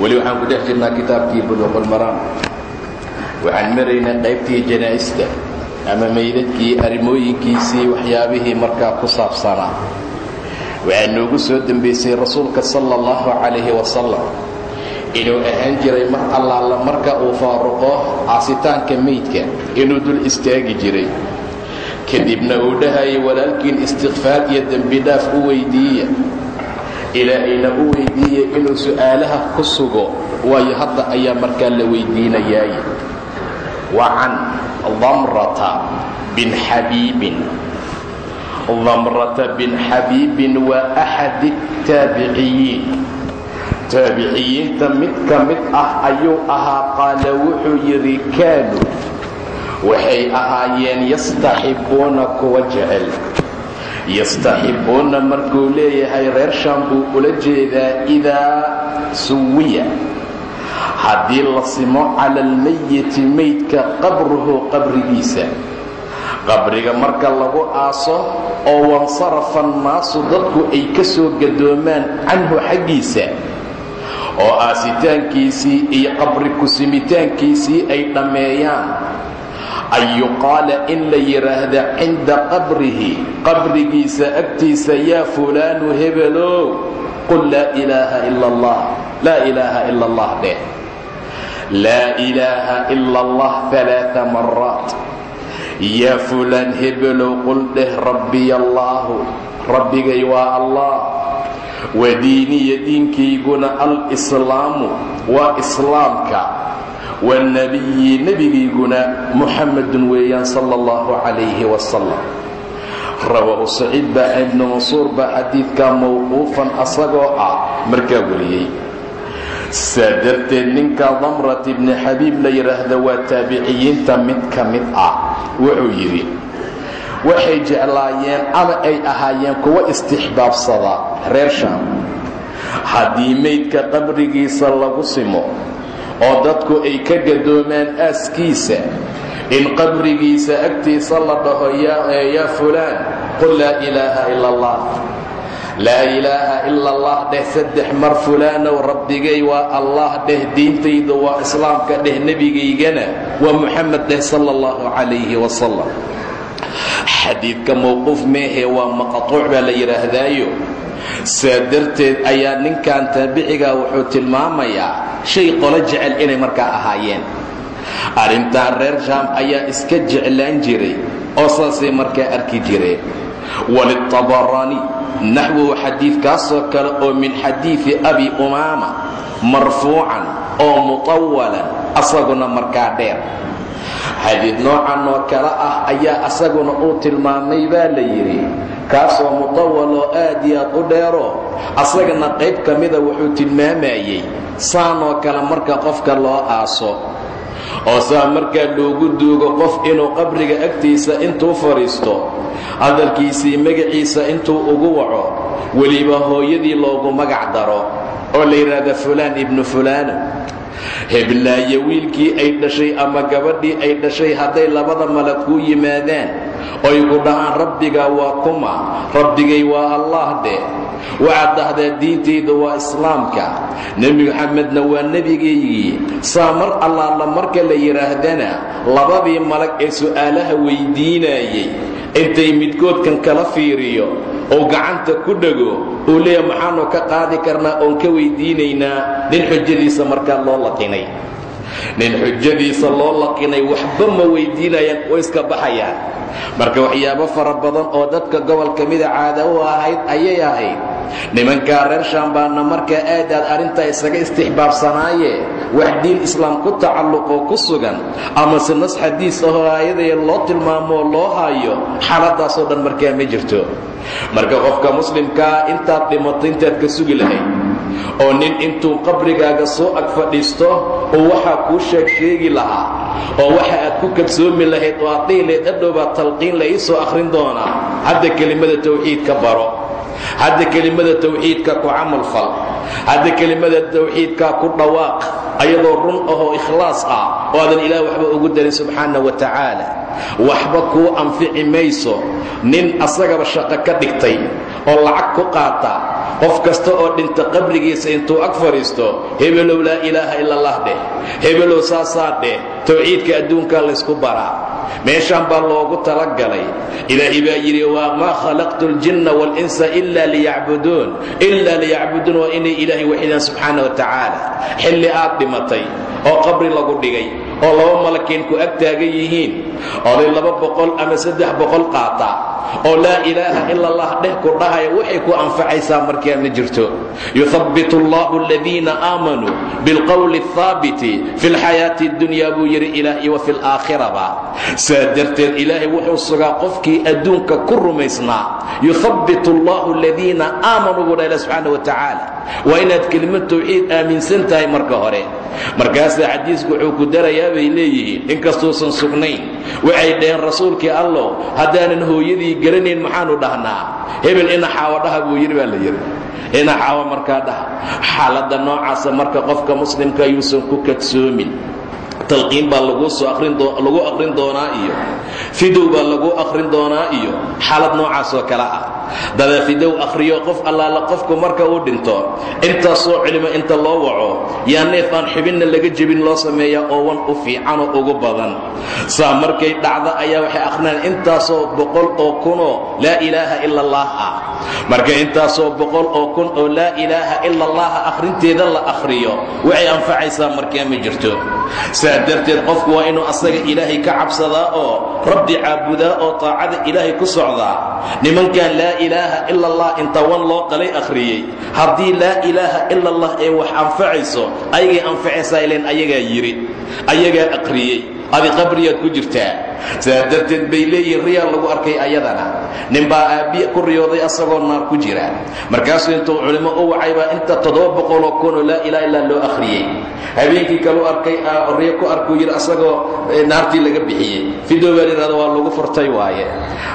weli waxaan ku dhex jirnaa kitaabkii buluuqulmaraam waxaan maraynaa qaybtii janaa'ista ama meydadkii arrimooyinkiisii waxyaabihii markaa ku saabsanaa. Waxaa noogu soo dembaysay rasuulka sala allahu calayhi wasalam inuu ahaan jiray mar allaala marka uu faaruqo caasitaanka meydka inuu dul istaagi jiray. Kadibna uu dhahayay walaalkiin istikfaar iyo dembidhaaf u weydiiya ilaahayna u weydiiyey inuu su'aalaha ku sugo waayo hadda ayaa markaa la weydiinayaaye wa can damrata bin xabiibin damrata bin xabiibin waa axadi taabiciyiin. Taabiciyiinta mid ka mid ah ayuu ahaa qaala wuxuu yidhi kaanu waxay ahaayeen yastaxibbuuna kuwa jecel yastaxibbuuna markuu leeyahay reer shaam buu ula jeedaa idaa suwiya. Haddii la simo cala almayiti meydka qabruhu qabrigiisa. Qabriga marka lagu aaso oo wansarafa annaasu dadku ay ka soo gadoomaan canhu xaggiisa. Oo aasitaankiisii iyo qabri kusimitaankiisii ay dhammeeyaan an yuqaala in la yidhaahda cinda qabrihi qabrigiisa agtiisa yaa fulaanu hebelow qul laa ilaaha ila allah laa ilaaha ila allah dheh laa ilaaha ila allah alaaa maraat yaa fulaan hebelow qul dheh rabbiy allaahu rabbigay waa allah wa diiniya diinkayguna alslaamu waa islaamka wanabiyi nebigayguna muxamedun weeyaan sala allahu calayhi wasalam rawaahu saciid baa ibnu mansuur baa xadiidkaa mawquufan asagoo ah markaa wariyey. Saa darteed ninka damrat ibni xabiib la yidhaahda waa taabiciyiinta mid ka mid ah wuxuu yidhi waxay jeclaayeen ama ay ahaayeen kuwa istixbaabsada reer shaam. Haddii meydka qabrigiisa lagu simo oo dadku ay ka gadoomaan aaskiisa. In qabrigiisa agtiisa la dhaho yaa fulaan qul laa ilaaha ila allah laa ilaaha ila allah dheh saddex mar fulaanow rabbigay waa allah dheh diintaydu waa islaamka dheh nebigaygana waa muxamed dheh sala allahu calayhi wasalam xadiidka mawquuf meehe waa maqtuuc baa la yidhaahdaayo. Saa darteed ayaa ninkan taabiciga wuxuu tilmaamayaa shay qolo jecel inay markaa ahaayeen. Arrintan reer shaam ayaa iska jeclaan jiray oo saasay markaa arki jireen. Walitabaraani naxwuhu xadiidkaasoo kale oo min xadiidi abi umaama marfuucan oo mutawalan asaguna markaa dheer xadiid noocan oo kale ah ayaa asaguna uu tilmaamay baa la yidhi kaasoo mutawal oo aad iyo aad u dheero asagana qayb ka mida wuxuu tilmaamayey saanoo kale marka qofka loo aaso oo saa markaa loogu duugo qof inuu qabriga agtiisa intuu fadhiisto hadalkiisii magaciisa intuu ugu waco weliba hooyadii loogu magac daro oo la yidhaahda fulaan ibnu fulaana heblaayo wiilkii ay dhashay ama gabadhii ay dhashay hadday labada malad kuu yimaadaan. Oy ku dhahaan rabbigaa waa kuma rabbigay waa allah dheh waxaad dhahdaa diintayda waa islaamka. Nebi moxamedna waa nebigaygii saa mar allaala marka la yidhaahdana labadii malag ee su'aalaha weydiinayay intay midkoodkan kala fiiriyo oo gacanta ku dhego uu leeya maxaanu ka qaadi karnaa oon ka weydiinaynaa nin xujadiisa markaa loo laqinay. Nin xujadiisa loo laqinay waxba ma weydiinayaan oo iska baxayaan. Marka waxyaabo fara badan oo dadka gobolka mida caada u ahayd ayay ahayd nimankaa reer shaambaanna markaa aad arrintaa isaga istixbaabsanaaye wax diin islaam ku tacalluqoo ku sugan amase nas xadiis ahoo aayadaya loo tilmaamoo loo haayo xaaladaasoo dhan markaa ma jirto. Marka qofka muslimkaa intaad dhimato intaad ka sugi lahayd oo nin intuu qabrigaaga soo ag fadhiisto oo waxaa kuu sheeg sheegi lahaa oo waxa aad ku kadsoomi lahayd oo aad dhihi lahayd adhowbaa talqiin la ii soo akhrin doonaa hadda kelimada tawxiidka baro hadda kelimada tawxiidka ku camal fal hadda kelimada tawxiidkaa ku dhawaaq ayadoo run ahoo ikhlaas ah oo aadan ilaah waxba ugu darin subxaana wa tacaala waxba kuu anfici mayso. Nin asagaba shaqo ka dhigtay oo lacag ku qaata qof kasta oo dhinta qabrigiisa intuu ag fadhiisto hebelow laa ilaaha ila allah dheh hebelow saasaa dheh tawxiidka adduunkaa laysku baraa meeshaan baa loogu talagalay. Ilaahay baa yidhi maa khalaqtu اljinna wاlinsa ila liyacbuduun. Ila liyacbuduun waa inay ilaahay waxidaan subxaana wa tacaala. Xilli aad dhimatay oo qabri lagu dhigay oo laba malakiin ku ag taagan yihiin oday laba boqol ama saddex boqol qaata oo laa ilaaha ila allah dheh ku dhahaya waxay ku anfacaysaa markaa ma jirto. Yuhabbitu allahu aladiina aamanuu bilqowli alhaabiti fi lxayaati dunya buu yidhi ilaah iyo wa fi laakhiraba saa darteed ilaahay wuxuu sugaa qofkii adduunka ku rumaysnaa. Yuhabbitu allahu aladiina aamanuu buu dhah ilah subxaana wa tacaala. Waa inaad kelimad tawxiid aaminsan tahay marka hore. Markaasaa xadiisku wuxuu ku darayaa bay leeyihiin inkastuusan sugnayn. Waxay dhaheen rasuulkii allow haddaanan hooyadii garanayn maxaanu dhahnaa? Hebel ina xaawo dhaha buu yidhi baa la yidhi. Ina xaawo markaa dhaha. Xaaladda noocaasa marka qofka muslimka yuusan ku kadsoomin. Talqiin baa lagu aqrin doonaa iyo fidow baa lagu aqrin doonaa iyo xaalad noocaasoo kale ah dada fidow akhriyo qof allaala qofku marka uu dhinto. Intaasoo cilimo inta loo waco yaa neef aan xibinna laga jebin loo sameeyaa oowan u fiicanoo ugu badan. Saa markay dhacda ayaa waxay akhriyaan intaasoo boqol oo kunoo laa ilaaha ila allah ah. Marka intaasoo boqol oo kun oo laa ilaaha ila allaha akhrinteeda la akhriyo waxay anfacaysaa markaa ma jirto. Saa darteed qofku waa inuu asaga ilaahay ka cabsadaa oo rabbi caabudaa oo taacada ilaahay ku socdaa. Nimankan laa ilaaha ila allah inta wan loo qalay akhriyey. Haddii laa ilaaha ila allah ee wax anfacayso ayagay anfacaysaa ileen ayagaa yidhi ayagaa aqriyey adi qabriyaad ku jirtaa saa darteed bay leeyihiin riyaa lagu arkay ayadana. Ninbaa aabbiya ku riyooday asagoo naar ku jira. Markaasuu intuu culimo u wacay baa inta toddoba boqoloo kunoo laa ilaha illaa loo akhriyey. Habeenkii kaluu arkay riyo ku arkuu yidhi asagoo naartii laga bixiyey. Fidow baa layidhahda waa lagu furtay waaye.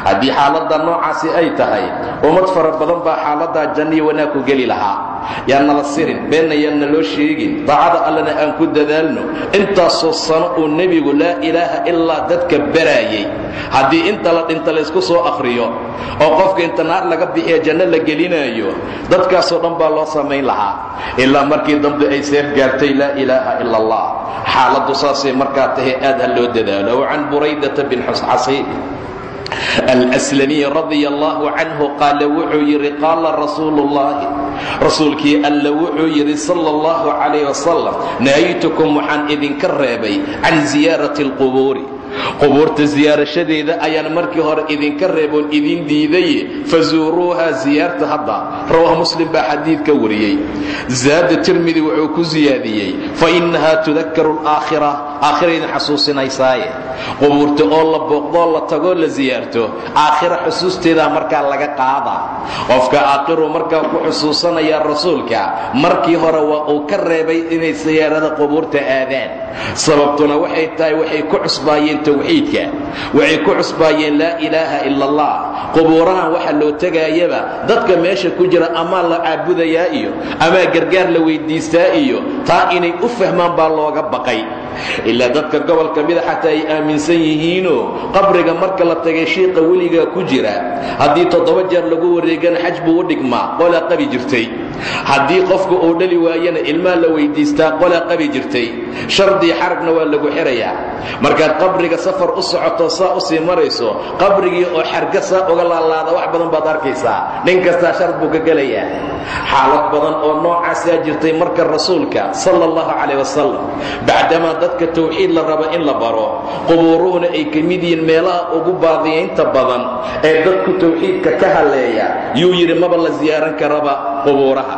Haddii xaaladda noocaasi ay tahay ummad fara badan baa xaaladdaa janniyo wanaag ku geli lahaa. Yaan nala sirin beenna yaanna loo sheegin daacada allana aan ku dadaalno. Intaasoo sano uu nebigu laa ilaaha ilaa dadka baraayey haddii inta la dhinta laysku soo akhriyo oo qofka inta naar laga bixiya janno la gelinaayo dadkaasoo dhan baa loo samayn lahaa. Ilaa markii dambe ay seef gaartay laa ilaaha ila allah xaaladdu saasay markaa tahay aad ha loo dadaalo. Can buraydata bin xasxasiib alslamiy radia allahu canhu qaala wuxuu yidhi qaala rasuulu ullaahi rasuulkii alla wuxuu yidhi sala allahu calayh wasalam nahaytukum waxaan idinka reebay can ziyaarati alqubuuri qubuurta siyaarashadeeda ayaan markii hore idinka reeboon idin diidaye fazuuruuha ziyaarta hadda. Rawah muslim baa xadiidka wariyey. Zaada tirmidi wuxuu ku siyaadiyey fa innahaa tudakaru alaakhira aakhira idin xasuusinaysaaye qubuurta oo la booqdoo la tagoo la siyaarto aakhira xusuusteedaa markaa laga qaadaa qofka aakhiru markaa ku xusuusanayaa rasuulka markii hore waa uu ka reebay inay siyaarada qubuurta aadaan. Sababtuna waxay tahay waxay ku cusbaayeen tawxiidka. Waxay ku cusbaayeen laa ilaaha ila allah qubuurahan waxa loo tegaayaba dadka meesha ku jira amaa la caabudayaa iyo amaa gargaar la weyddiistaa iyo taa inay u fahmaan baa looga baqay. Ilaa dadka gobolka mida xataa ay aaminsan yihiinoo qabriga marka la tagay shiiqa weligaa ku jira. Haddii toddoba jeer lagu wareegana xaj buu u dhigmaa qolaa qabi jirtay. Haddii qofka uu dhali waayana ilmaa la weyddiistaa qolaa qabi jirtay. Shardii xaragna waa lagu xirayaa. Markaad qabriga safar u socoto saa u sii marayso qabrigii oo xarga saa uga laalaada wax badan baad arkaysaa. Nin kastaa shard buu ka gelayaa. Xaalad badan oo noocaasaa jirtay marka rasuulka sala allahu calayh wasalam bacdamaa dadka tawxiid la rabo in la baro qubuuruhuna ay ka mid yihiin meelaha ugu baadiyaynta badan ee dadku tawxiidka ka haleeya. Yuu yidhi maba la siyaaran karaba qubuuraha.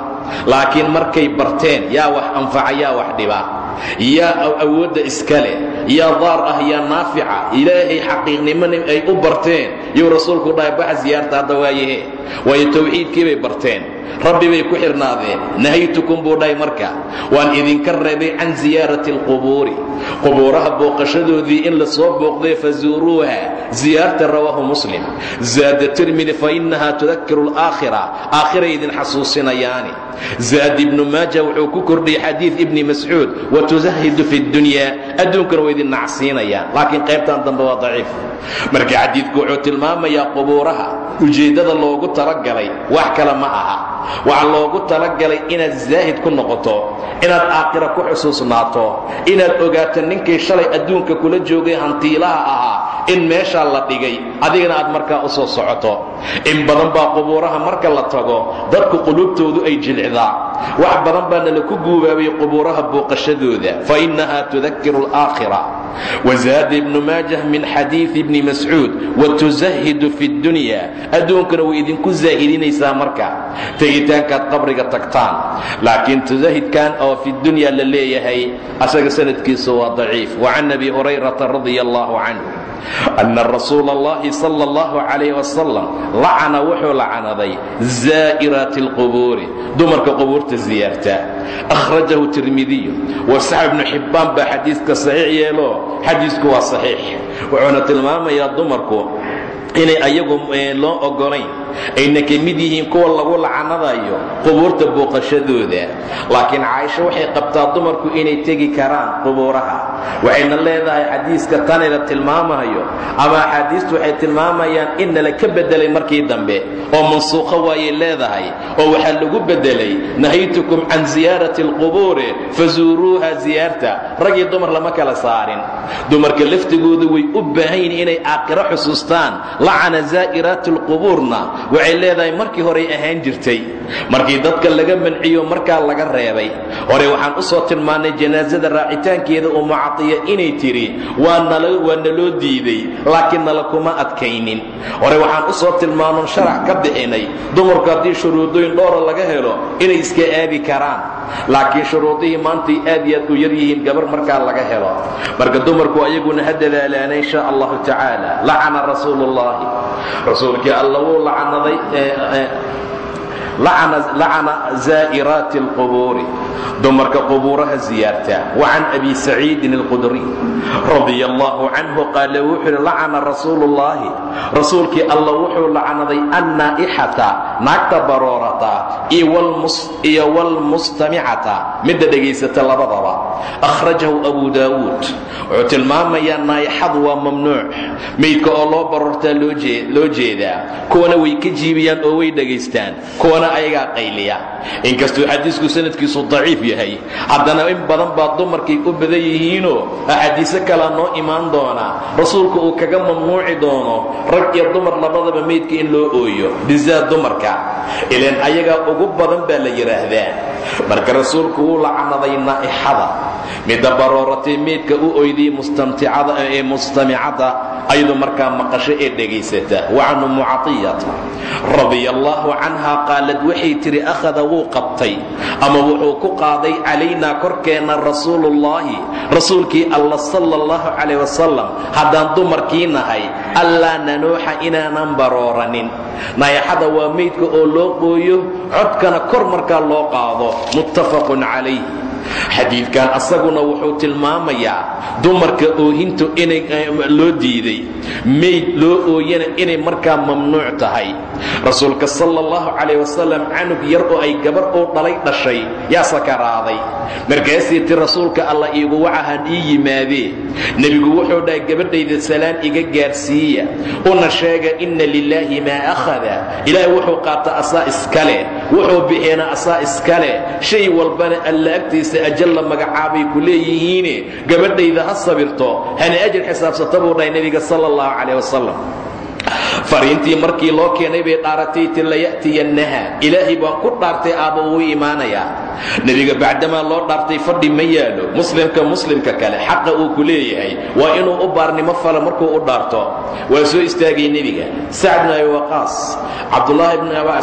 Laakiin markay barteen yaa wax anfaca yaa wax dhiba yaa awoodda iska leh yaa daar ah yaa naafica. Ilaahay xaqiiqnimona ay u barteen. Yuu rasuulku dhahay bax siyaarta hadda waayahe waayo barteen rabbi bay ku xidhnaadeen nahaytukum buu dhahay marka. Waan idinka reebay can ziyaarati alqubuuri. Qubuuraha booqashadoodii in la soo booqday fazuuruuha ziyaarta rawaahu muslim. Zaada tirmidi fa innahaa tudakiru alaakhira. Aakhiray idin xasuusinayaani. Zaad ibnu maaja wuxuu ku kordhiyey xadiid ibni mascuud watuzahidu fi dunya. Adduunkana waa idin nacsiinayaan laakiin qaybtan dambe waa daciif. Marka xadiidku wuxuu tilmaamayaa qubuuraha. Ujeeddada loogu talagalay wax kale ma aha waxaa loogu talagalay inaad zaahid ku noqoto inaad aakhira ku xusuusnaato inaad ogaato ninkii shalay adduunka kula joogay hantiilaha ahaa in meeshaa la dhigay adigana aad markaa u soo socoto. In badan baa qubuuraha marka la tago dadku quluubtoodu ay jilcdaa wax badan baana laku guubaabay qubuuraha booqashadooda fa innaha tudakiru alaakhira. Wazaada ibnu maajah min xadiidi ibni mascuud watuzahidu fi dunya. Adduunkana way idinku zaahidinaysaa marka tegitaankaad qabriga tagtaan laakiin tusahidkan oo fi dunya la leeyahay asaga sanadkiisu waa daciif wacan abi hurayrata radia allahu canhu أن رsuuل اللhi صلى الله عليه وسلم lacana wuxuu lacnaday زاa'رaaت الqبuuri dumarka qubuurta ziyaarta أkhraجahu تirmidiy وsax بnu xibaan baa xadiiska صaxiix yeelo xadiisku waa صaxiix wuxuuna tilmaamayaa dumarku inay ayagu loo ogolayn ayna ka mid yihiin kuwa lagu lacanadayo qubuurta booqashadooda. Laakiin caaisho waxay qabtaa dumarku inay tegi karaan qubuuraha. Waxayna leedahay xadiiska tanayla tilmaamayo ama axaadiistu waxay tilmaamayaan in nala ka bedelay markii dambe oo mansuukho waayay leedahay oo waxaa lagu bedelay nahaytukum can ziyaarati alqubuuri fazuuruuha ziyaarta. Rag dumar lama kala saarin. Dumarka laftigoodu way u baahan yihiin inay aakhiro xusuustaan. Lacana zaa'iraati alqubuurna waxay leedahay markii horey ahaan jirtay markii dadka laga manciyo markaa laga reebay. Hore waxaan u soo tilmaannay janaasada raacitaankeeda umu catiya inay tidhi waa naloo diiday laakiin nala kuma adkaynin. Hore waxaan u soo tilmaannon sharax ka bixinay dumarku haddii shuruudooyin dhoora laga helo inay iska aadi karaan. Laakiin shuruudihii maantay aad iyo aad u yar yihiin gabar markaa laga helo. Marka dumarku ayaguna ha dadaalaana insha allahu tacaala. Lacana rasuulu ullahi rasuulkii alla wuu lacnaday lacana zaa'iraati alqubuuri dumarka qubuuraha ziyaarta. Wacan abi saciidin alqudriy radia allahu canhu qaala wuxuu yidhi lacana rasuulu ullaahi rasuulkii alla wuxuu lacnaday annaa'ixata naagta baroorata iyo walmustamicata midda dhegaysata labadaba. Akhrajahu abu daawuud. Wuxuu tilmaamayaa naayixadu waa mamnuuc. Meydka oo loo baroortaa loo jeedaa. Kuwana way ka jiibiyaan oo way dhegaystaan. Kuwana ayagaa qayliya. Inkastuu daciif yahay. Haddana in badan baa dumarkay u badan yihiinoo axaadiise kalaa noo imaan doona rasuulku uu kaga mamnuuci doono rag iyo dumar labadaba meydka in loo ooyo bizaad dumarka. Ilaan ayagaa ugu badan baa la yidhaahdaa marka rasuulku wuu lacnaday naa'ixada midda barooratay meydka u oyday mustamticada ee mustamicada ayadu markaa maqasho ee dhegaysata. Wacan ummu radia allaahu canha qaalad waxay tidhi akhada wuu qabtay ama wuxuu ku qaaday calaynaa korkeenna rasuuluullaahi rasuulkii alla sala allahu calayh wasalam haddaan dumarkii nahay allaa nanuuxa inaanan barooranin. Nayaxada waa meydka oo loo qooyo codkana kor markaa loo qaado. Muttafaqun calayh xadiidkan asaguna wuxuu tilmaamayaa dumarka oohintu inay loo diiday. Meyd loo ooyana inay markaa mamnuuc tahay. Rasuulka sala allahu calayh wasalam canug yar oo ay gabar uu dhalay dhashay yaa sakaraaday markaasii ti rasuulka alla iigu wacahan ii yimaadee nebigu wuxuu dhahay gabadhayda salaan iga gaarsiiya una sheega inna lilaahi maa akhada ilaahay wuxuu qaata asaa iskale wuxuu bixina asaa iskale. Shay walbana alla agtiisa ajal la magacaabay ku leeyihiine gabadhayda ha sabirto. Hana ajir xisaabsata buu dhahay nebiga sala allahu calayh wasalam fariintii markii loo keenay bay dhaaratay ti laya'tiyannaha ilaahay baan ku dhaartay aabba wuu imaanayaa nebiga bacdamaa loo dhaartay fadhi ma yaalo muslimka muslimka kale xaqa uu ku leeyahay. Waa inuu u baarnimo fala markuu u dhaarto. Waa soo istaagay nebiga. Sacd bn abi waqaas cabdulaahi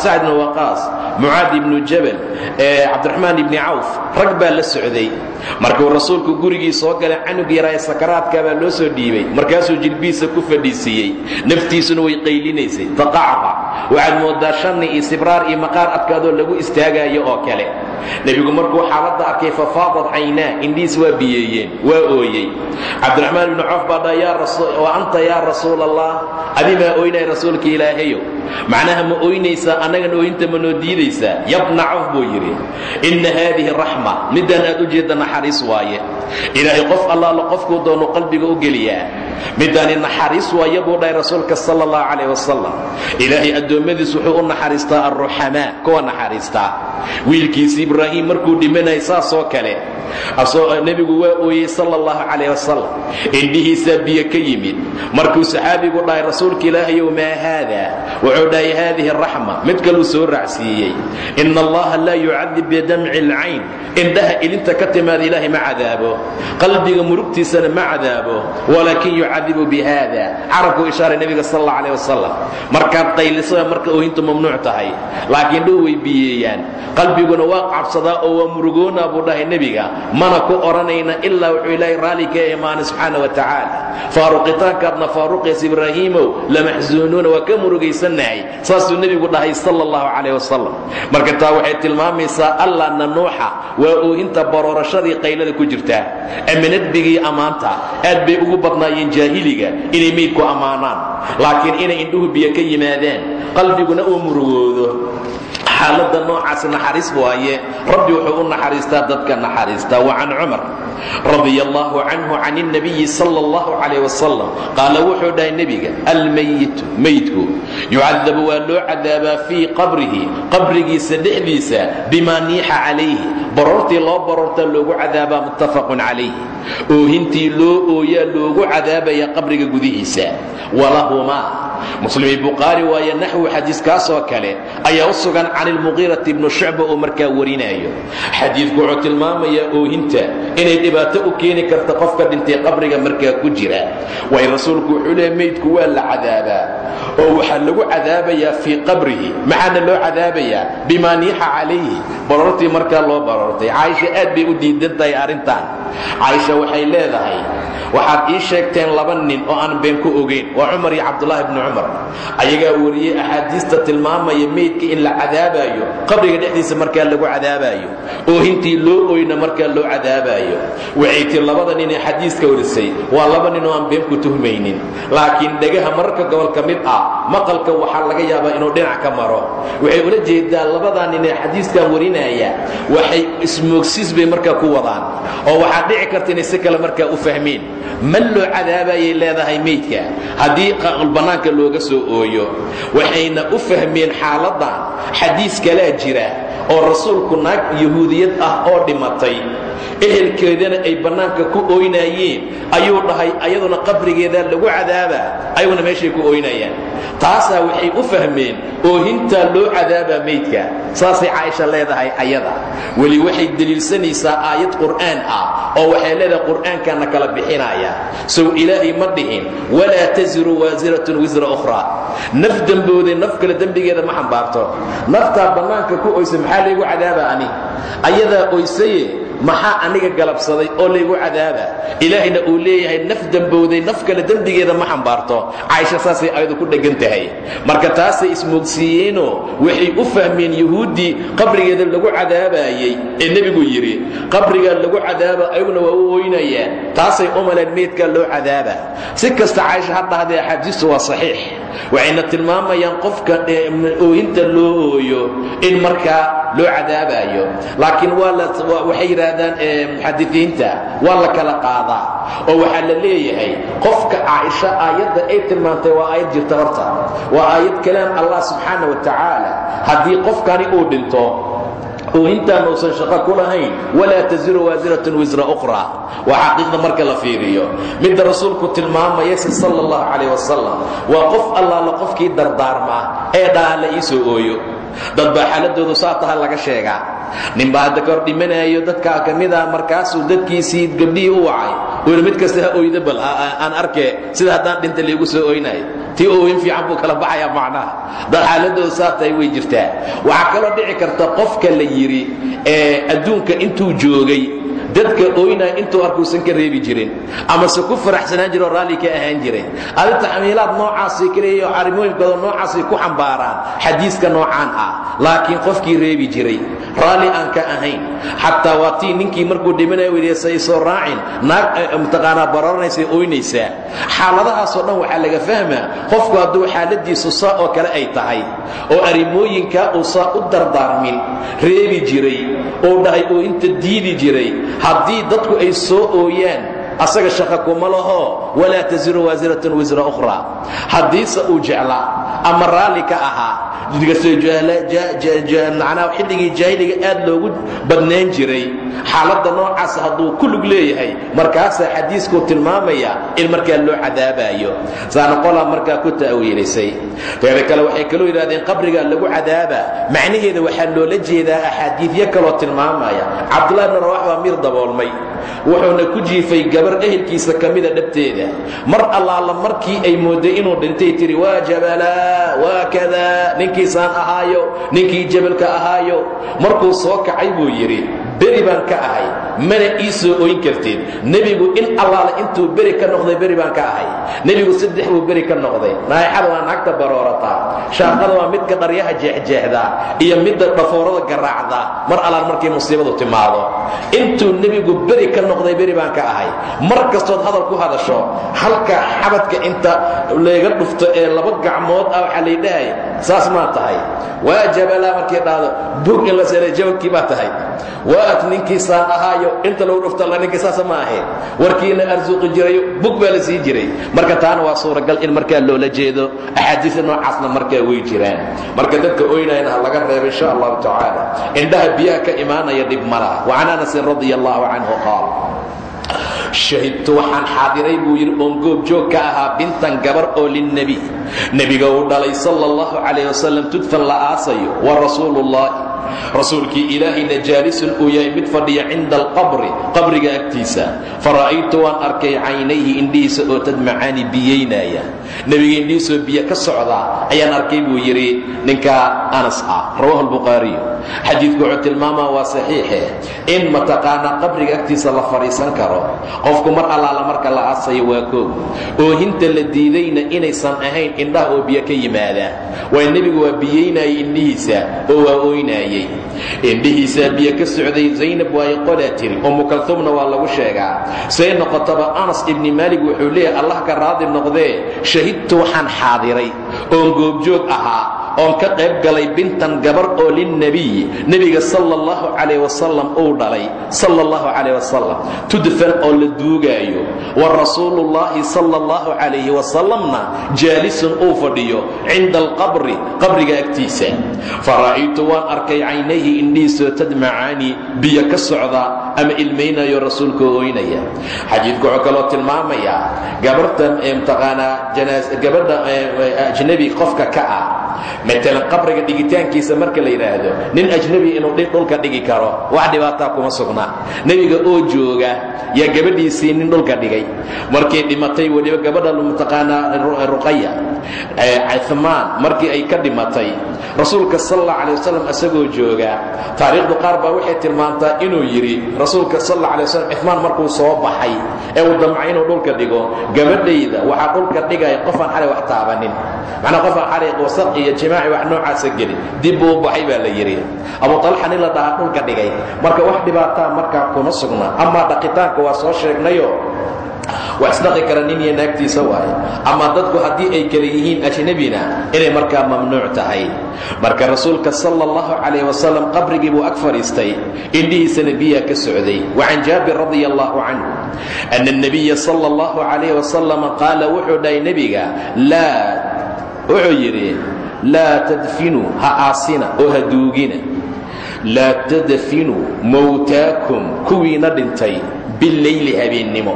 sacd bn waqaas mucaad ibnu jabal cabdiraxmaan ibni cawf rag baa la socday. Markuu rasuulku gurigii soo galay canug yaraa ee sakaraadka baa loo soo dhiibay. Markaasuu jilbihiisa ku fadhiisiiyey. Naftiisuna way qaylinaysay taqacqa waxaad moodaa shanni iyo sibraar iyo lagu istaagaayo oo kale. Nebigu markuu xaaladda arkay fafaadad caynaa indhihiis waa biyeeyeen waa ooyey. Cabdiraxmaan ibnu cawf baa dha wa anta yaa rasuul allah adimaa ooynaya rasuulka ilaahayow? Macnaha ma ooynaysaa annagan ooyinta ma noo yabna cawf buu yidhi inna haadihi raxma midaan aad u jeedda naxariis waaye. Ilaahay qof allaala qofkuu doonu qalbiga u geliyaa. Midaani naxariis waaye buu dhahay rasuulka allahu calayh wasalam ilaahay addoommadiis wuxuu u naxariistaa alruxamaa kuwa naxariistaa wiilkiisi ibraahim markuu dhimanayay saasoo kale nebigu waa ooyey sala allahu calayh wasalam indhihiisaa biyo ka yimid. Markuu saxaabigu dhahay rasuulka ilaahayow maa haada? Wuxuu dhahay haadihi raxma. Mid kaluu soo raacsiiyey. Ina allaha laa yucadib bidamci alcayn. Indhaha ilinta ka timaada ilaahay ma cadaabo. Qalbiga murugtiisana ma cadaabo. Walaakin yucadibu bihada carabkuu ishaaray nebiga sal alla calah wasalam markaad qaylisada marka oohintu mamnuuc tahay. Laakiin dhow way biyeeyaan. Qalbiguna waa cabsadaa oo waa murugoonaa buu dhahay nebiga mana ku odhanayna ilaa wuxuu ilaahay raalli ka imaanay subxaana wa tacaala. Faaruqitaankaadna faaruqaysa ibraahiimow lamaxsuunuuna waa ka murugaysannahay saasuu nebigu dhahay sala allahu calayh wasalam marka taa waxay tilmaamaysaa allah nanuuxa waa oohinta baroorashadii qaylada ku jirtaa amanadbigii ammaanta aad bay ugu badnaayeen jaahiliga inay meydku ammaanaan laakiin inay indhuhu biyo ka yimaadaan qalbiguna uu murugoodo. Xaaladda noocaas naxariis waaye rabbi wuxuu u naxariistaa dadka naxariista wa can cumar radia allahu canhu can اnabiyi sal اllahu calayh wasalam qaala wuxuu dhahay nebiga almayitu meydku yucadabu waa loo cadaabaa fii qabrihi qabrigiisa dhexdiisa bimaa niixa calayhi baroortii loo baroortaa loogu cadaabaa muttafaqun calayh oohintii loo ooyaa loogu cadaabaya qabriga gudihiisa walahumaa muslimi bukhaari waaye naxwi xadiiskaasoo kale ayaa u sugan can ilmuqiirati bnu shucba oo markaa warinayo xadiidku wuxuu tilmaamayaa oohinta inay dhibaato u keeni karta qofka dhintay qabriga markaa ku jira. Way rasuulku wuxuu leeya meydku waa la cadaabaa. Oo waxaa lagu cadaabayaa fii qabrihi maxaana loo cadaabayaa bimaa niixa calayhi. Barortii markaa loo barortay caaisha aad bay u diidan tahay arrintan. Caaisha waxay leedahay waxaad ii sheegteen laba nin oo aan been ku ogayn waa cumar iyo cabdulaahi bni cumar. Ayagaa wariyey axaadiista tilmaamaya meydka in la cadaabaayo qabriga dhexdiisa markaa lagu cadaabaayo. Oohintii loo oyna markaa loo cadaabaayo. Waxay tii labada nin ee xadiiska warisay waa laba nin oo aan been ku tuhmaynin. Laakiin dhegaha mararka gobol ka mid ah maqalka waxaa laga yaabaa inuu dhinac ka maro. Waxay ula jeedaa labadaa nin ee xadiiskan warinaya. Waxay ismoogsiis bay markaa ku wadaan. Oo waxaa dhici karta inay si kale markaa u fahmeen ma loo cadaabayay leedahay meydka? Haddii bannaanka looga soo ooyo waxayna u fahmeen xaaladan xadiis kalaa jira oo rasuulku naag yahuudiyad ah oo dhimatay. Ehelkeedana ay bannaanka ku ooynaayeen. Ayuu dhahay ayaduna qabrigeedaa lagu cadaabaa. Ayaguna meeshay ku ooynayaan. Taasaa waxay u fahmeen oohintaa loo cadaabaa meydka. Saasay caaisha leedahay ayada. Weli waxay deliilsanaysaa aayad qur'aan ah oo waxay leedahay qur'aankaana kala bixinaya. Sow ilaahay ma dhihin walaa tasiru waasiratun wisra ukhraa. Naf dembooday naf kale dembigeeda ma xambaarto. Naftaa bannaanka ku oysa maxaa laygu cadaaba ani. Ayadaa oysaye maxaa aniga galabsaday oo laygu cadaaba ilaahayna uu leeyahay naf dembowday naf kale dembigeeda ma xambaarto. Caaisha saasay ayadu ku dheggan tahay. Marka taasay ismoogsiiyeenoo waxay u fahmeen yuhuuddii qabrigeeda lagu cadaabaayey ee nebigu yidhi qabrigaa lagu cadaaba ayaguna waa u ooynayaan taasay u maleen meydkaa loo cadaaba. Si kasta caaisha ha dhahdee axaadiistu waa saxiix. Waxayna tilmaamayaan qofka oohinta loo ooyo in markaa loo cadaabaayo. Laakiin waxay yidhaahdaan muxadisiinta waa la kala qaadaa. Oo waxaa la leeyahay qofka caaisha aayadda ay tilmaantay waa aayad jirta horta. Waa aayad kalaam allah subxaana wa tacaala. Haddii qofkani uu dhinto oohintaan uusan shaqo ku lahayn walaa tasiru waasiratun wisra ukhra. Waa xaqiiqda marka la fiiriyo. Midda rasuulku tilmaamayase sal allahu calayh wasalam waa qof allaala qofkii dardaarmaa ee dhaha la ooyo dad baa xaaladoodu saa taha laga sheegaa. Ninbaa hadda kahor dhimanayo dadkaa ka mid a markaasuu dadkiisii gabdhihii u wacay. Weli mid kasta ha oyda bal aan arkee sida haddaan dhinta liigu soo oynayo tii ooyin fiican buu kala baxayaa macnaha. Dad xaaladooda saa tahay way jirtaa. Waxaa kaloo dhici karta qofka la yidhi ee adduunka intuu joogay dadka ooynaya intuu arkuusan ka reebi jirin amase ku faraxsanaan jiro oo raalli ka ahaan jiray adi taxmiilaad noocaasay kaleeyo arrimooyin badan noocaasay ku xambaaraan xadiiska noocaan ah. Laakiin qofkii reebi jiray raalli aan ka ahayn xataa waa tii ninkii markuu dhimanaya weliya say soo raacin naag mataqaanaa bararanaysay ooynaysaa xaaladahaasoo dhan waxaa laga fahmaa qofku hadduu xaaladiisu saa oo kale ay tahay oo arrimooyinkaa uu saa u dardaarmin reebi jiray oo dhahay oo inta diidi jiray haddii dadku ay soo ooyaan asaga shaqa kuma laho. Walaa tasiru waasiratun wisra ukhraa haddiise uu jeclaa ama raalli ka ahaa macnaa xilligii jaahiliga aad loogu badnayn jiray xaaladda noocaas hadduu ku lug leeyahay markaasaa xadiiskuu tilmaamaya in markaa loo cadaabayo saana qolaa markaa ku ta'wiilisay teeda kale waxay kaloo yidhahdeen qabrigaa lagu cadaabaa macnaheeda waxaa loola jeedaa axaadiidyo kaloo tilmaamaya. Cabdullahi bn rawax baa miir daboolmay. Wuxuuna ku jiifay gabar ehelkiisa ka dhabteeda. Mar allaala markii ay moodday inuu dhintay tiri waa jabalaa waa kada ninkiisaan ahaayo ninkii jabalka ahaayo. Markuu soo kacay buu yidhi beri baan ka ahay mana ii soo oyn kartid. Nebigu in allaala intuu beri ka noqday beri baan ka ahay. Nebigu saddex buu beri ka noqday. Naaixada waa naagta baroorataa shaaqada waa midka dharyaha jeexjeexdaa iyo midda dhafoorada garaacda. Mar allaal markay musiibadu timaado. Intuu nebigu beri ka noqday beri baan ka ahay. Mar kastood hadal ku hadasho halka xabadka inta leega dhufto ee laba gacmood ah waxaa laydhahay saas maa tahay. Waa jabalaa markii dhahdo bug la seeray jabalkii baa tahay waad ninkiisaan ahaayo inta lagu dhuftala ninkii saasa ma ahayn warkiina arsuuqi jirayo bug baa la sii jiray. Marka taana waa suuragal in markaa loola jeedo. Axaadiisa noocaasna markaa way jiraan. Marka dadka oynayana ha laga reebo insha allahu tacaala. Indhaha biyaha ka imaanaya dhib malaha wacan anasin radia allahu qaal shahidtu waxaan xaadiray buu yidhi oon goobjoog ka ahaa bintan gabar oo linnebi nebiga uu dhalay sala allahu calayh tudfan la aasayo wa rasuuluullahi rasuulkii ilaahayna jaalisun uu yahay mid fadhiya cinda alqabri qabriga agtiisa. Fara'aytu waan arkay caynayhi indhihiisa oo tadmacaani biyaynaya nebiga indhihiisoo biyo ka socdaa ayaan arkay buu yidhi ninkaa anas ah. Rawahu albukhaariyu xadiidku wuxuu tilmaamaa waa saxiixe. In mataqaanaa qabriga agtiisa la fadhiisan karo qofku mar allaala marka la aasayo waa koog oohinta la diidayna inaysan ahayn indhaha oo biyo ka yimaadaan waay nebigu waa biyaynayay indhihiisa oo waa ooynaayey indhihiisaa biyo ka socday zaynab waaye qolaa tiri umu kaltumna waa lagu sheegaa. Say noqotaba anas ibni maalig wuxuu leeyahay allah ka raadi noqdee shahidtu waxaan xaadiray. Oon goobjoog ahaa oon ka qayb galay bintan gabar oo linnebiyi nebiga sala allahu calayh wasalam uu dhalay sala allahu calayh wasalam tudfan oo la duugaayo wa rasuuluullaahi sala allahu calayhi wasalamna jaalisun uu fadhiyo cinda alqabri qabriga agtiisa. Fara'aytu waan arkay caynayhi indhihiisoo tadmacaani biyo ka socda ama ilmaynayo rasuulka ooynaya xadiidku wuxuu kaloo tilmaamayaa gabarta mtaqaanaa gabadha ajnebi qofka ka ah matalan qabriga dhigitaankiisa marka la yidhaahdo nin ajnebi inuu dhulka dhigi karo wax dhibaataa kuma sugna. Nebiga oo jooga yaa gabadhiisii nin dhulka dhigay. Markay dhimatay weliba gabadha mtaqaanaa ruqaya cumaan markii ay ka dhimatay. Rasuulka sal alla alay wasalam isagoo jooga taariikhdu qaar baa waxay tilmaantaa inuu yidhi rasuulka sal alla alay wasalam markuu soo baxay ee uu damcay inuu dhulka dhigo gabadhayda waxaa dhulka dhigaya qofaan xalay wax taabanin. Macnaa qofaan xalay wasaq iyo jimaaci wax noocaasa gelin dib buu baxay baa la yidhi. Abu talxa nin la dhahaa dhulka dhigay. Marka wax dhibaataa markaa kuma sugna amaa dhaqitaanka waa soo sheegnayo wax isdhaqi kara nin iyo naagtiisa waaye. Ama dadku haddii ay kala yihiin ajnebina inay markaa mamnuuc tahay. Marka rasuulka sala allahu calayh wasalam qabrigii buu ag fadhiistay indhihiisana biyaa ka socday. Wa can jaabir radia allahu canhu ana الnabiya sala allahu calayh wasalam qaala wuxuu dhahay nebiga laa wuxuu yidhi laa tadfinuu ha aasina oo ha duugina. Laa tadfinuu mowtaakum kuwiina dhintay bileyli habeennimo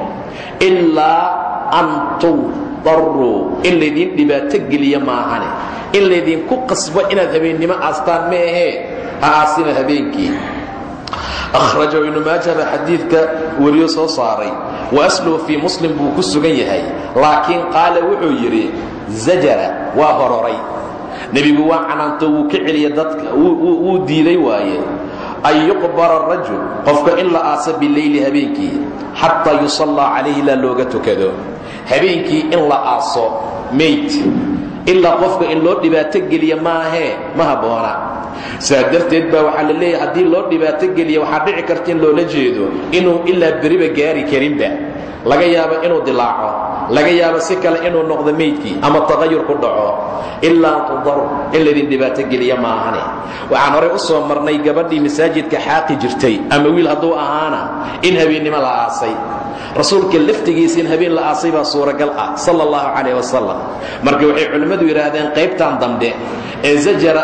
ilaa an tudaruu in laydiin dhibaato geliya maahane. In laydinku qasbo inaad habeennimo aastaan ma ahee ha aasina habeenkii. Akhrajahu ibnu maaja xadiidka weriyo soo saaray. Wa asluhu fii muslim buu ku sugan yahay. Laakiin qaala wuxuu yidhi zajara waa hororay. Nebigu waa canaanto wuu ka celiya dadka wuu diiday waaye an yuqbara rajul qofka in la aaso bileyli habeenkii xataa yusallaa calayhi ilaa looga tukado. Habeenkii in la aaso meyd. Ilaa qofka in loo dhibaato geliya maahee ma habboona saa darteed baa waxaa la leeyahay haddii loo dhibaato geliya waxaa dhici karta in loola jeedo inuu ilaa beriba gaari karinba. Laga yaabo inuu dilaaco laga yaabo si kale inuu noqdo meydkii ama taqayur ku dhaco. Ilaa tudaru in laydin dhibaato geliya maahane waxaan horey u soo marnay gabadhii masaajidka xaaqi jirtay ama wiil hadduu ahaana in habeennimo la aasay rasuulka laftigiisa in habeen la aasay baa suuragal ah sal allahu calayh wasalam marka waxay culimmadu yidhaahdeen qaybtan dambe ee zajara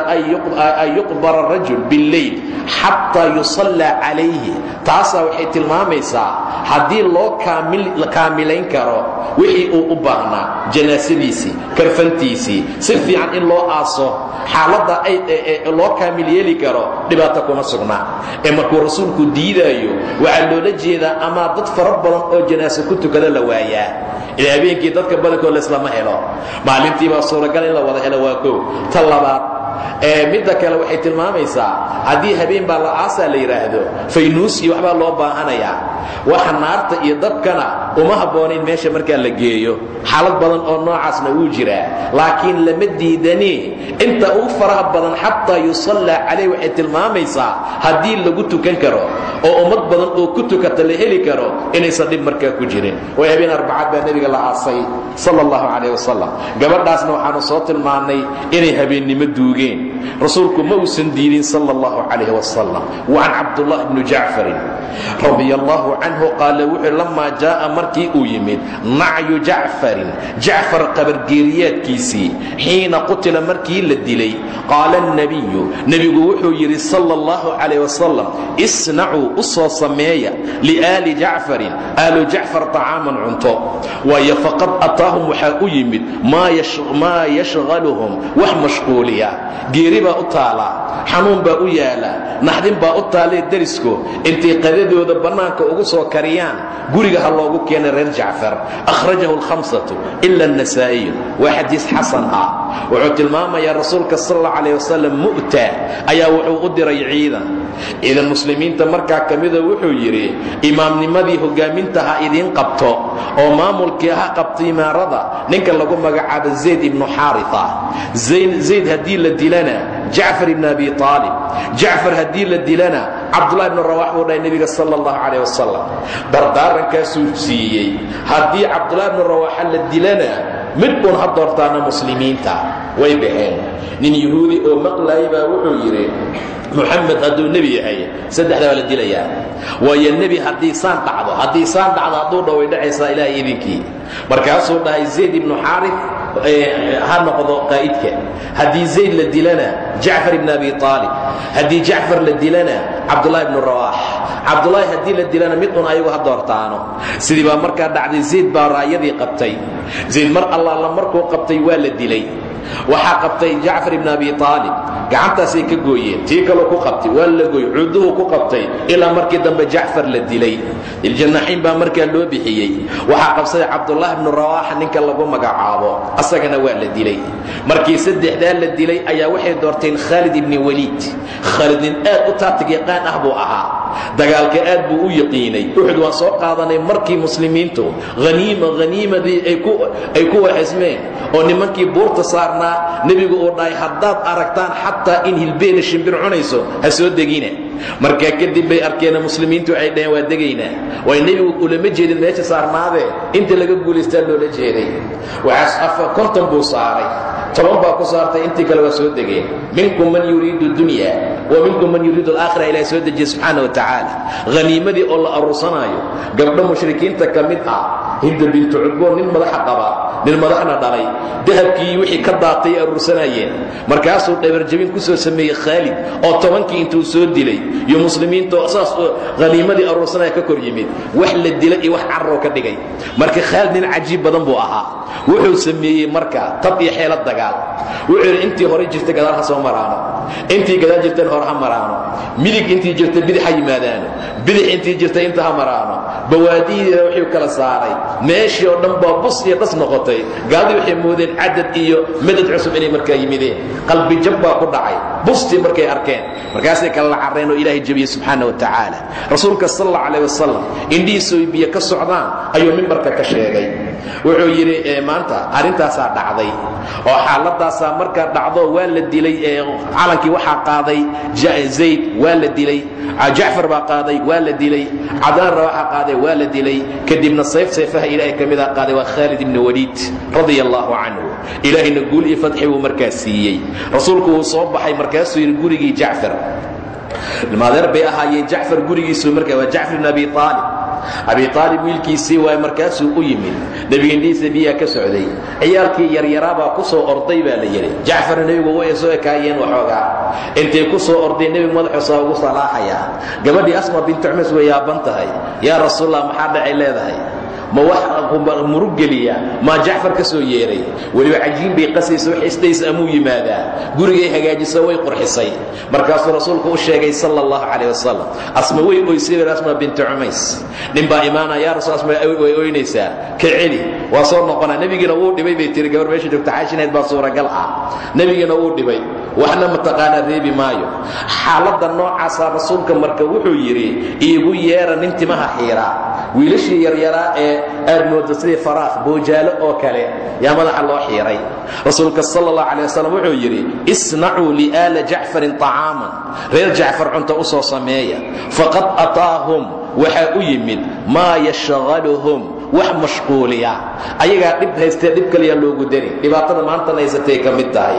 an yuqbara rajul billeyl xataa yusallaa calayhi taasaa waxay tilmaamaysaa haddii loo kaamilayn karo wixii uu u baahnaa janaasadiisii karfantiisii si fiican in loo aaso xaaladda loo kaamil yeeli karo dhibaato kuma sugna. Ee markuu rasuulku diidaayo waxaa loola jeedaa amaa dad fara badan oo janaaso ku tukada la waayaa. Habeenkii dadka badankood laislama helo. Maalintii baa suuragal in la wada helo waa kow. Ta labaad midda kale waxay tilmaamaysaa haddii habeen baa la aasaa la yidhaahdo faynuus iyo waxbaa loo baahanayaa. Waxa naarta iyo dabkana uma habboonayn meesha markaa la geeyo. Xaalad badan oo noocaasna wuu jiraa. Laakiin lama diidani inta ugu faraha badan xataa yusallaa calayh waxay tilmaamaysaa haddii lagu tukan karo oo ummad badan oo ku tukata la heli karo inaysan dhib markaa ku jirin. Way habeen arbacad baa nebiga la aasay sal allahu calayh wasalam gabadhaasna waxaanu soo tilmaannay inay habeennimo duugeen rasuulku ma uusan diidin sal allahu calayh wasalam wacan cabdullahi bni jacfarin radia allahu canhu qaala wuxuu lamaa jaa'a markii uu yimid nacyu jacfarin jacfar qabargeeriyaadkiisii xiina qutila markii la dilay qaala الnabiyu nebigu wuxuu yidhi sal اllahu calayh wasalam isnacuu u soo sameeya liaali jacfarin aalu jacfar طacaaman cunto waayo faqad ataahum waxaa u yimid maa yashqaluhum wax mashquuliya geeri baa u taalaa xanuun baa u yaalla naxdin baa u taalee derisko intay qadadooda bannaanka ugu soo kariyaan guriga ha loogu keenay reer jacfar akhrajahu alkhamsatu ila annasaa'iyu waa xadiis xasan ah. Wuxuu tilmaamayaa rasuulka sal alla calayh wasalam mu'ta ayaa wuxuu u diray ciidan ciidan muslimiinta markaa ka mida wuxuu yidhi imaamnimadii hogaaminta ha idiin qabto oo maamulkii ha qabto imaarada ninka lagu magacaabo zayd ibnu xaarita zayd haddii la dilana jacfar ibn abi aalib jacfar haddii la dilana cabdulahi ibnu rawax buu dhahay nebiga sal allahu calayh wasalam dardaarankaasuu siiyey. Haddii cabdulahi ibnu rawaxa la dilana mid uun ha doortaana muslimiinta way baxeen nin yuhuudi oo maqlaayay baa wuxuu yidhi muxamed hadduu nebi yahay saddexdaa waa la dilayaa. Waayo nebi haddii saan dhacdo haddii saan dhacdo hadduu dha dhacaysaa ilaahay idinkii. Markaasuu dhahay zayd ibnu xaarif ha noqdo qaa'idka. Haddii zayd la dilana jacfar ibn abi aalib haddii jacfar la dilana cabdulahi ibnu rawaax cabdulaahi haddii la dilana mid un ayagu ha doortaano. Sidii baa markaa dhacday zayd baa raayadii qabtay. Zayd mar allaala markuu qabtay waa la dilay waxaa qabtay jacfar ibn abi aalib gacantaasay ka gooyeen tii kaloo ku qabtay waa la gooy cuuduhu ku qabtay ilaa markii dambe jacfar la dilay. Iljanaxiin baa markaa loo bixiyey. Waxaa qabsaday cabdulaahi ibnu rawaaxa ninka lagu magacaabo asagana waa la dilay. Markii saddexdaa la dilay ayaa waxay doorteen khaalid ibni waliid. Khaalid aad u taatig ah buu ahaa. Dagaalka aad buu u yaqiinay. Uxud waan soo qaadanay markii muslimiintu haniima haniimadii ay ku waxismeen oo nimankii buurta saarnaa nebigu uu dhahay haddaad aragtaan xataa in hilbeena shimbir cunayso ha soo degina markaa kadib bay arkeena muslimiintu waxay dhaheen waa degaynaa waay nebigu ulama jeedin meesha saarnaadee inta laga guulaystaa loola jeeday. Waxaas konton buu saaray. Toban baa ku saartay intii kale waa soo degeen. Minkum man yuriidu dunya wa minkum man yuriidu alaakhira ilahay soo dejiye subxaana wa tacaala haniimadii oo la aruursanaayo gabdho mushrikiinta ka mid ah hinda bintu cudboon nin madaxa qaba nin madaxna dhalay. Dahabkii wixii ka daatay aruursanayeen markaasuu dhabarjabin ku soo sameeyey khaalid oo tobankii intuu soo dilay iyo muslimiinto saas oo haniimadii aruursanaya ka kor yimid. Wax la dila iyo wax carrow ka dhigay. Marka khaalid nin cajiib badan buu ahaa. Wuxuu sameeyey marka tab iyo xeelad dagaal. Wuxuu intii hore jirta gadaal ha soo maraano. Intii gadaal jirtan hore ha maraano. Midig intii jirta bidix ha yimaadaano. Bidix intii jirta inta ha maraano. Bawaadihiina wuxuu kala saaray meeshii oo dhan baa bus iyo dhas noqotay. Gaaladii waxay moodeen cadad iyo madad cusub inay markaa yimideen. Qalbi jab baa ku dhacay. Bustii markay arkeen. Markaasay kala lacareen oo ilaahay jabiyey subxaana wa tacaala. Rasuulka sal alla calah wasalam indhihiisooy biyo ka socdaan ayuu mimbarka ka sheegay wuxuu yidhi maanta arrintaasaa dhacday. Oo xaaladaasaa markaa dhacdo waa la dilay calankii waxaa qaaday zayd waa la dilay jacfar baa qaaday waa la dilay cadaanra waxaa qaaday waa la dilay. Kadibna sayf sayfaha ilaahay ka mida qaaday waa khaalid ibni waliid radia allahu canhu. Ilaahayna guul iyo fadxi buu markaa siiyey. Rasuulku wuu soo baxay markaasuu yidhi gurigii jacfar. Maadeer bay ahaayeen jacfar gurigiisu markaa waa jacfar ibn abi aalib abi aalib wiilkiisii waay markaasuu u yimid. Nebigendhiisa biyaa ka socday. Ciyaalkii yaryaraabaa ku soo orday baa la yidhi jacfarna nebigu way soo ekaayeen waxoogaa intay ku soo orday nebigu madaxuusaa ugu salaaxayaa gabadhii asma bintu cumays way yaaban tahay yaa rasuulallah maxaa dhacay leedahay ma wax murug maa jacfar ka soo yeeray. Weliba cajiin bay qasaysa wax isdhays amuu yimaadaa. Gurigay hagaajiso way qurxisay. Markaasuu rasuulku u sheegay sal allahu calayh wasalam asma way oysay asma bintu cumays. Nin baa imaanaya yaa rasul asma way oynaysaa. Ka celi. Waa soo noqonaa nebigiina wuu dhibay bay tiri gabar meesha joogta xaashinayd baa suuragal ah. Nebigiina wuu dhibay. Waxna mataqaanaa reebi maayo. Xaaladda noocaasaa rasuulka marka wuxuu yidhi iigu yeera nin timaha xiiraa. Wiilashii yaryaraa ee aad moodo sidii faraakh boojaalo oo kale yaa madaxa loo xiiray. Rasuulka sal اllah alay wasalam wuxuu yidhi isnacuu liaala jacfarin طacaaman reer jacfar cunto u soo sameeya. Faqad ataahum waxaa u yimid maa yashqaluhum wax mashquuliya. Ayagaa dhib haystee dhib kaliyaa loogu darin dhibaatada maantana haysatay ka mid tahay.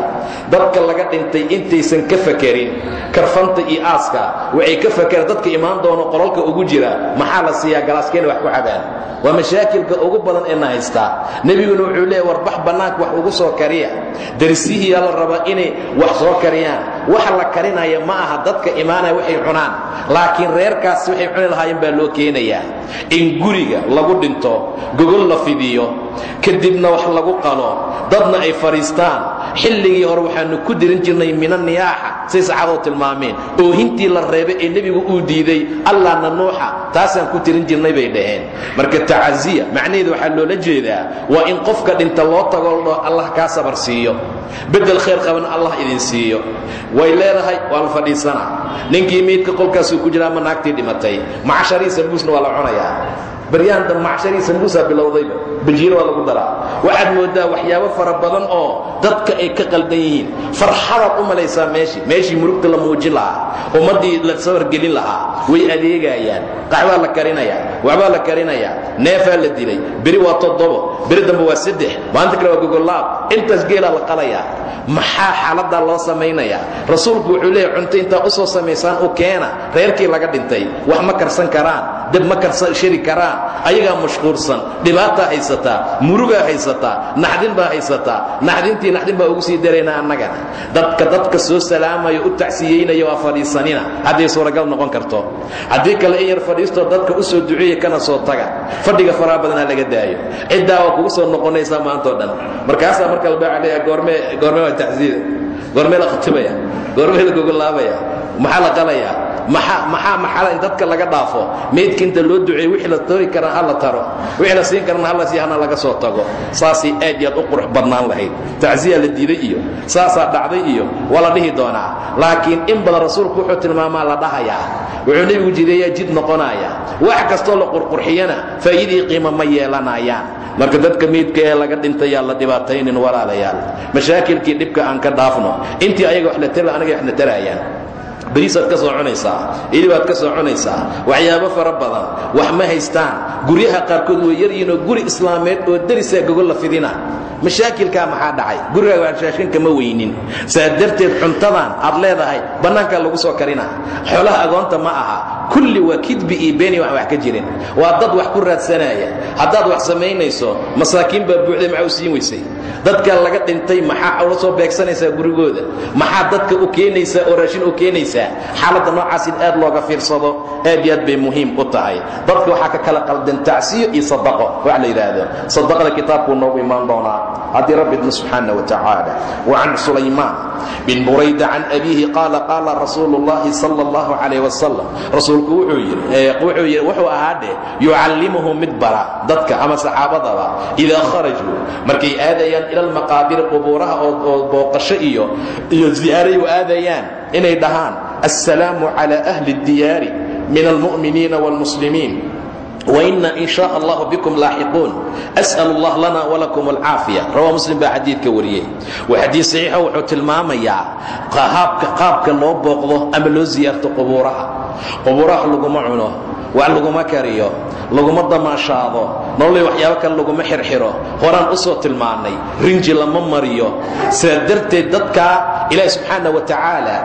Dadka laga dhintay intaysan ka fakerin karfanta iyo aaska waxay ka fakereen dadka imaan doono qololka ugu jira maxaa la siiyaa galaaskeena wax ku cabaan? Waa mashaakilka ugu badan ee na haystaa nebiguna wuxuu leeya warbax bannaanka wax ugu soo kariya. Darsihiyaa la rabaa inay wax soo kariyaan waxa la karinaya ma aha dadka imaanaya waxay cunaan laakiin reerkaasi waxay cuni lahaayeen baa loo keenayaa. In guriga lagu dhinto gogol la fidiyo kadibna wax lagu qalo. Dadna ay fadhiistaan xilligii hore waxaanu ku dirin jirnay mina niyaaxa. Say saxaabadu tilmaameen oohintii la reebay ee nebigu uu diiday allahna nuuxa taasaan ku tirin jirnay bay dhaheen. Marka tacaziya macnaheedu waxaa loola jeedaa waa in qofka dhinta loo tago ldhao allah kaa sabar siiyo. Bedel khayr qaban allah idin siiyo. Way leedahay waa la fadhiisanaa. Ninkii miidka qolkaasuu ku jira ama naagtii dhimatay. Macashariisa buusna waa la cunayaa baryahan dam macsharii sambuusaa bilowdayba. Bajiiro waa lagu daraa. Waxaad mooddaa waxyaabo fara badan oo dadka ay ka qaldan yihiin. Farxadaad u malaysaa meeshii murugta la muujin lahaa. Ummaddii la sawargelin lahaa. Way adeegayaan. Qaxbaa la karinayaa. Waxbaa la karinayaa. Neefaa la dilay. Beri waa toddobo. Beri dambe waa saddex. Maanta kale waa gogolaab intaas geelaa la qalayaa. Maxaa xaaladdaa loo samaynayaa? Rasuulku wuxuu leeyahy cunto intaa u soo samaysaan u keena. Reerkii laga dhintay. Wax ma karsan karaan. Dab ma karshari karaan ayagaa mashquulsan dhibaataa haysataa murugaa haysataa naxdin baa haysataa naxdintii naxdin baa ugu sii daraynaa annagana dadka dadka soo salaamaya u tacsiyeynaya waa fadhiisanina. Hadday suuragal noqon karto. Haddii kale in yar fadhiistoo dadka u soo duceeya kana soo taga fadhiga faraha badanaa laga daayo. Ciddaa waa kugu soo noqonaysaa maantao dhan. Markaasaa marka la baaca leeya goormee goormee waa tacsiida goormee la khatibaya goormee la gogolaabaya maxaa la qalayaa maxaa maxala in dadka laga dhaafo? Meydka inta loo duceeyo wixii la tori karaa ha la taro wixii la siin karana hala sii hana laga soo tago. Saasay aad iyo aad u qurux badnaan lahayd. Tacsiya la diiday iyo saasaa dhacday iyo waa la dhihi doonaa. Laakiin in badan rasuulku wuxuu tilmaamaa la dhahayaa. Wuxuu nebigu jideeyaa jid noqonaya wax kastoo la qurqurxiyana faa'iidii qiimo ma yeelanayaan marka dadka meydka ee laga dhintayaa la dhibaataynin walaalayaal. Mashaakilkii dhibka aan ka dhaafno. Intii ayaga wax la tara anaga wax na beriisaad ka soo cunaysaa ilibaad ka soo cunaysaa waxyaabo fara badan wax ma haystaan. Guryaha qaarkood way yaryihiinoo guri islaameed oo darisaa gogol la fidina. Mashaakilkaa maxaa dhacay? Gurigaaga anshaashinka ma weynin. Saa darteed cuntadan aad leedahay bannaankaa lagu soo karina. Xoolaha agoonta ma aha. Kulli waa kidbi iyo beeni wax wax ka jirin. Waa dad wax ku raadsanaya. Haddaad wax samaynayso masaakiin baa buuxday maxaa u siin weysay? Dadka laga dhintay maxaa ula soo beegsanaysaa gurigooda? Maxaa dadka u keenaysaa oo raashin u keenaysaa xaaladda noocaas in aad looga fiirsado aad iyo aad bay muhiim u tahay. Dadka waxaa ka kala qaldan tacsiyo iyo sadaqo wax la yidhaahdo. Sadaqada kitaabkuu noogu imaan doonaa. Haddii rabbi subxaana wa tacaala. Wa sulaymaan bin burayda can abiihi qaala qaala rasuulu llahi sala allahu calayh wasalam rasuulku wuxuu yidhi wuxuu yidhi wuxuu ahaa dheh yucallimuhu mid bara dadka ama saxaabadaba idaa kharajuu markay aadayaan ila qubuuraha oo booqasho iyo iyo ziyaaray u aadayaan inay dhahaan assalaamu cala ahli اdiyaari min almu'miniina wاlmuslimiin وإna in شhاء الlah bكم laaxiquun أsأل الlah lana وlكم الcaafiية rawaa muslim baa xadiidka wariyey waa xadiid صaxiixa wuxuu tilmaamayaa qaabka loo booqdo ama loo ziyaarto qubuuraha qubuuraha laguma cuno wax laguma kariyo laguma damaashaado nololay waxyaabo kale laguma xirxiro horaan u soo tilmaannay rinji lama mariyo sidaa darteed dadka ilaahi subxaana wa tacaala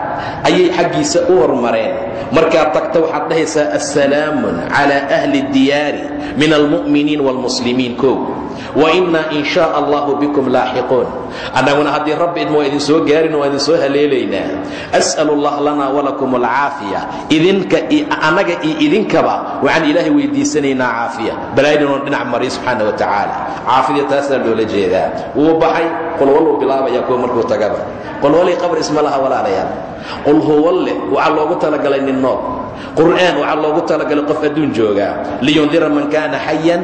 ayay xaggiisa u hormareen markaad tagta waxaad dhahaysaa assalaamun cala ahli اdiyaari min almu'miniin wاlmuslimiin kow wainaa in shaa allahu bikum laaxiquun. Annaguna haddii rabbi idma waa idin soo gaarin waa idin soo haleelaynaa as'al allah lana walakum alcaafiya. Idinka annaga iyo idinkaba waxaan ilaahay weydiisanaynaa caafiya. Balaayadinoo dhinac mariy subxaana wa tacaala. Caafiya taasaa loola jeedaa. Wuu baxay qolwalluu bilaabaya kuwa markuu tagaba. Qolwallii qabr isma laha walaalayaal qul huwalle waxaa loogu talagalay nin nool. Qur'aan waxaa loogu talagalay qof adduun joogaa liyundira man kana xayan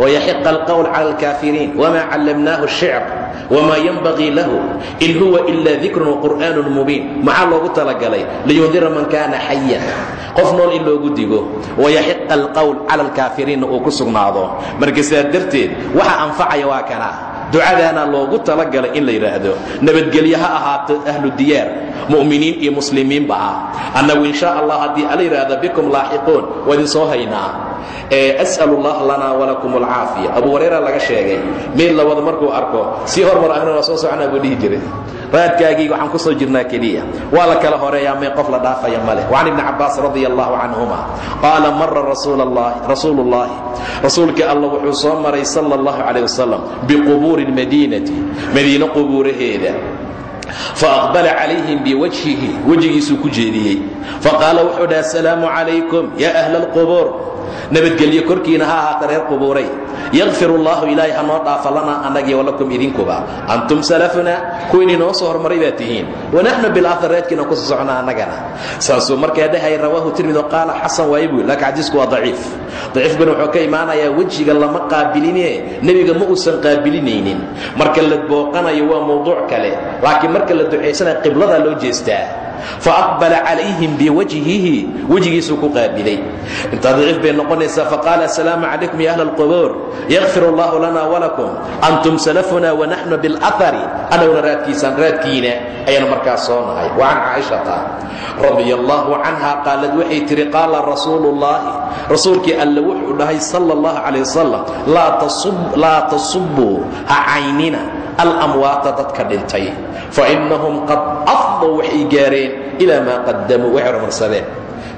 wayaxiqa alqowl cala alkaafiriin wma callamnaahu الshicr wma yanbagii lahu in huwa ila dikrun waqur'aanun mubiin. Maxaa loogu talagalay liyundira man kana xayan qof nool in loogu digo wayaxiqa alqowl cala alkaafiriinna uu ku sugnaado. Marka sidaa darteed waxa anfacaya waa kana ducadaana loogu talagalay in la yidhaahdo nabadgelye ha ahaato ahlu diyaar mu'miniin iyo muslimiinba ah. Annagu in sha allah haddii ala yidhaahda bikum laaxiquun waa idin soo haynaa. As'al allah lana walakum alcaafiya abu hurayra laga sheegay meel labada markuu arko sii hormar agna waa soo soconaa buu dhihi jiray raadkaagii waxaan ku soo jirnaa keliya. Waa la kala horeeyaa may qof la dhaafaya male wacan ibni cabbaas radi allahu canhuma qaala mara rasuulu ullahi rasuulka alla wuxuu soo maray sala allahu calayh wasalam biqubuuri lmadiinati madiine qubuuraheeda faaqbala calayhim biwajhihi wejigiisuu ku jeediyey. Faqaala wuxuu dhaha asalaamu calaykum ya ahla alqubuur nabadgelyo korkiina ha ahaata reer qubuuray. Yakfir ullahu ilaahay ha noo dhaafa lana annagii walakum idinkuba. Antum salafuna kuwiinii noo soo hormaray baa tihiin. Wanaxnu bilahar reedkiina ku soo socnaa annagana saasuu markaa dhahay rawaahu tirmidi qaala xasan waaye buu laakiin xadiisku waa daciif. Daciifkuna wuxuu ka imaanayaa wejiga lama qaabiline nebiga ma uusan qaabilinaynin. Marka la booqanayo waa mawduuc kale laakiin marka la ducaysanayo qibladaa loo jeestaa faaqbala calayhim biwajhihi wejigiisuu ku qaabilay intaa daciif bay noqonaysaa faqaala asalaamu calaykum ya ahla alqubuur yakfir allahu lana walakum antum salafuna wanaxnu bilahari annaguna raadkiisaan raadkiina ayaanu markaas soo nahay wa can caaishata radia allahu canha qaalad waxay tihi qaala rasuulu llahi rasuulkii alle wuxuu dhahay sala allahu calayh wasalam laa tasubuu ha caynina alamwaata dadka dhintay fainahum qad afdow waxay gaareen ilaa maa qadamuu waxay horumarsadeen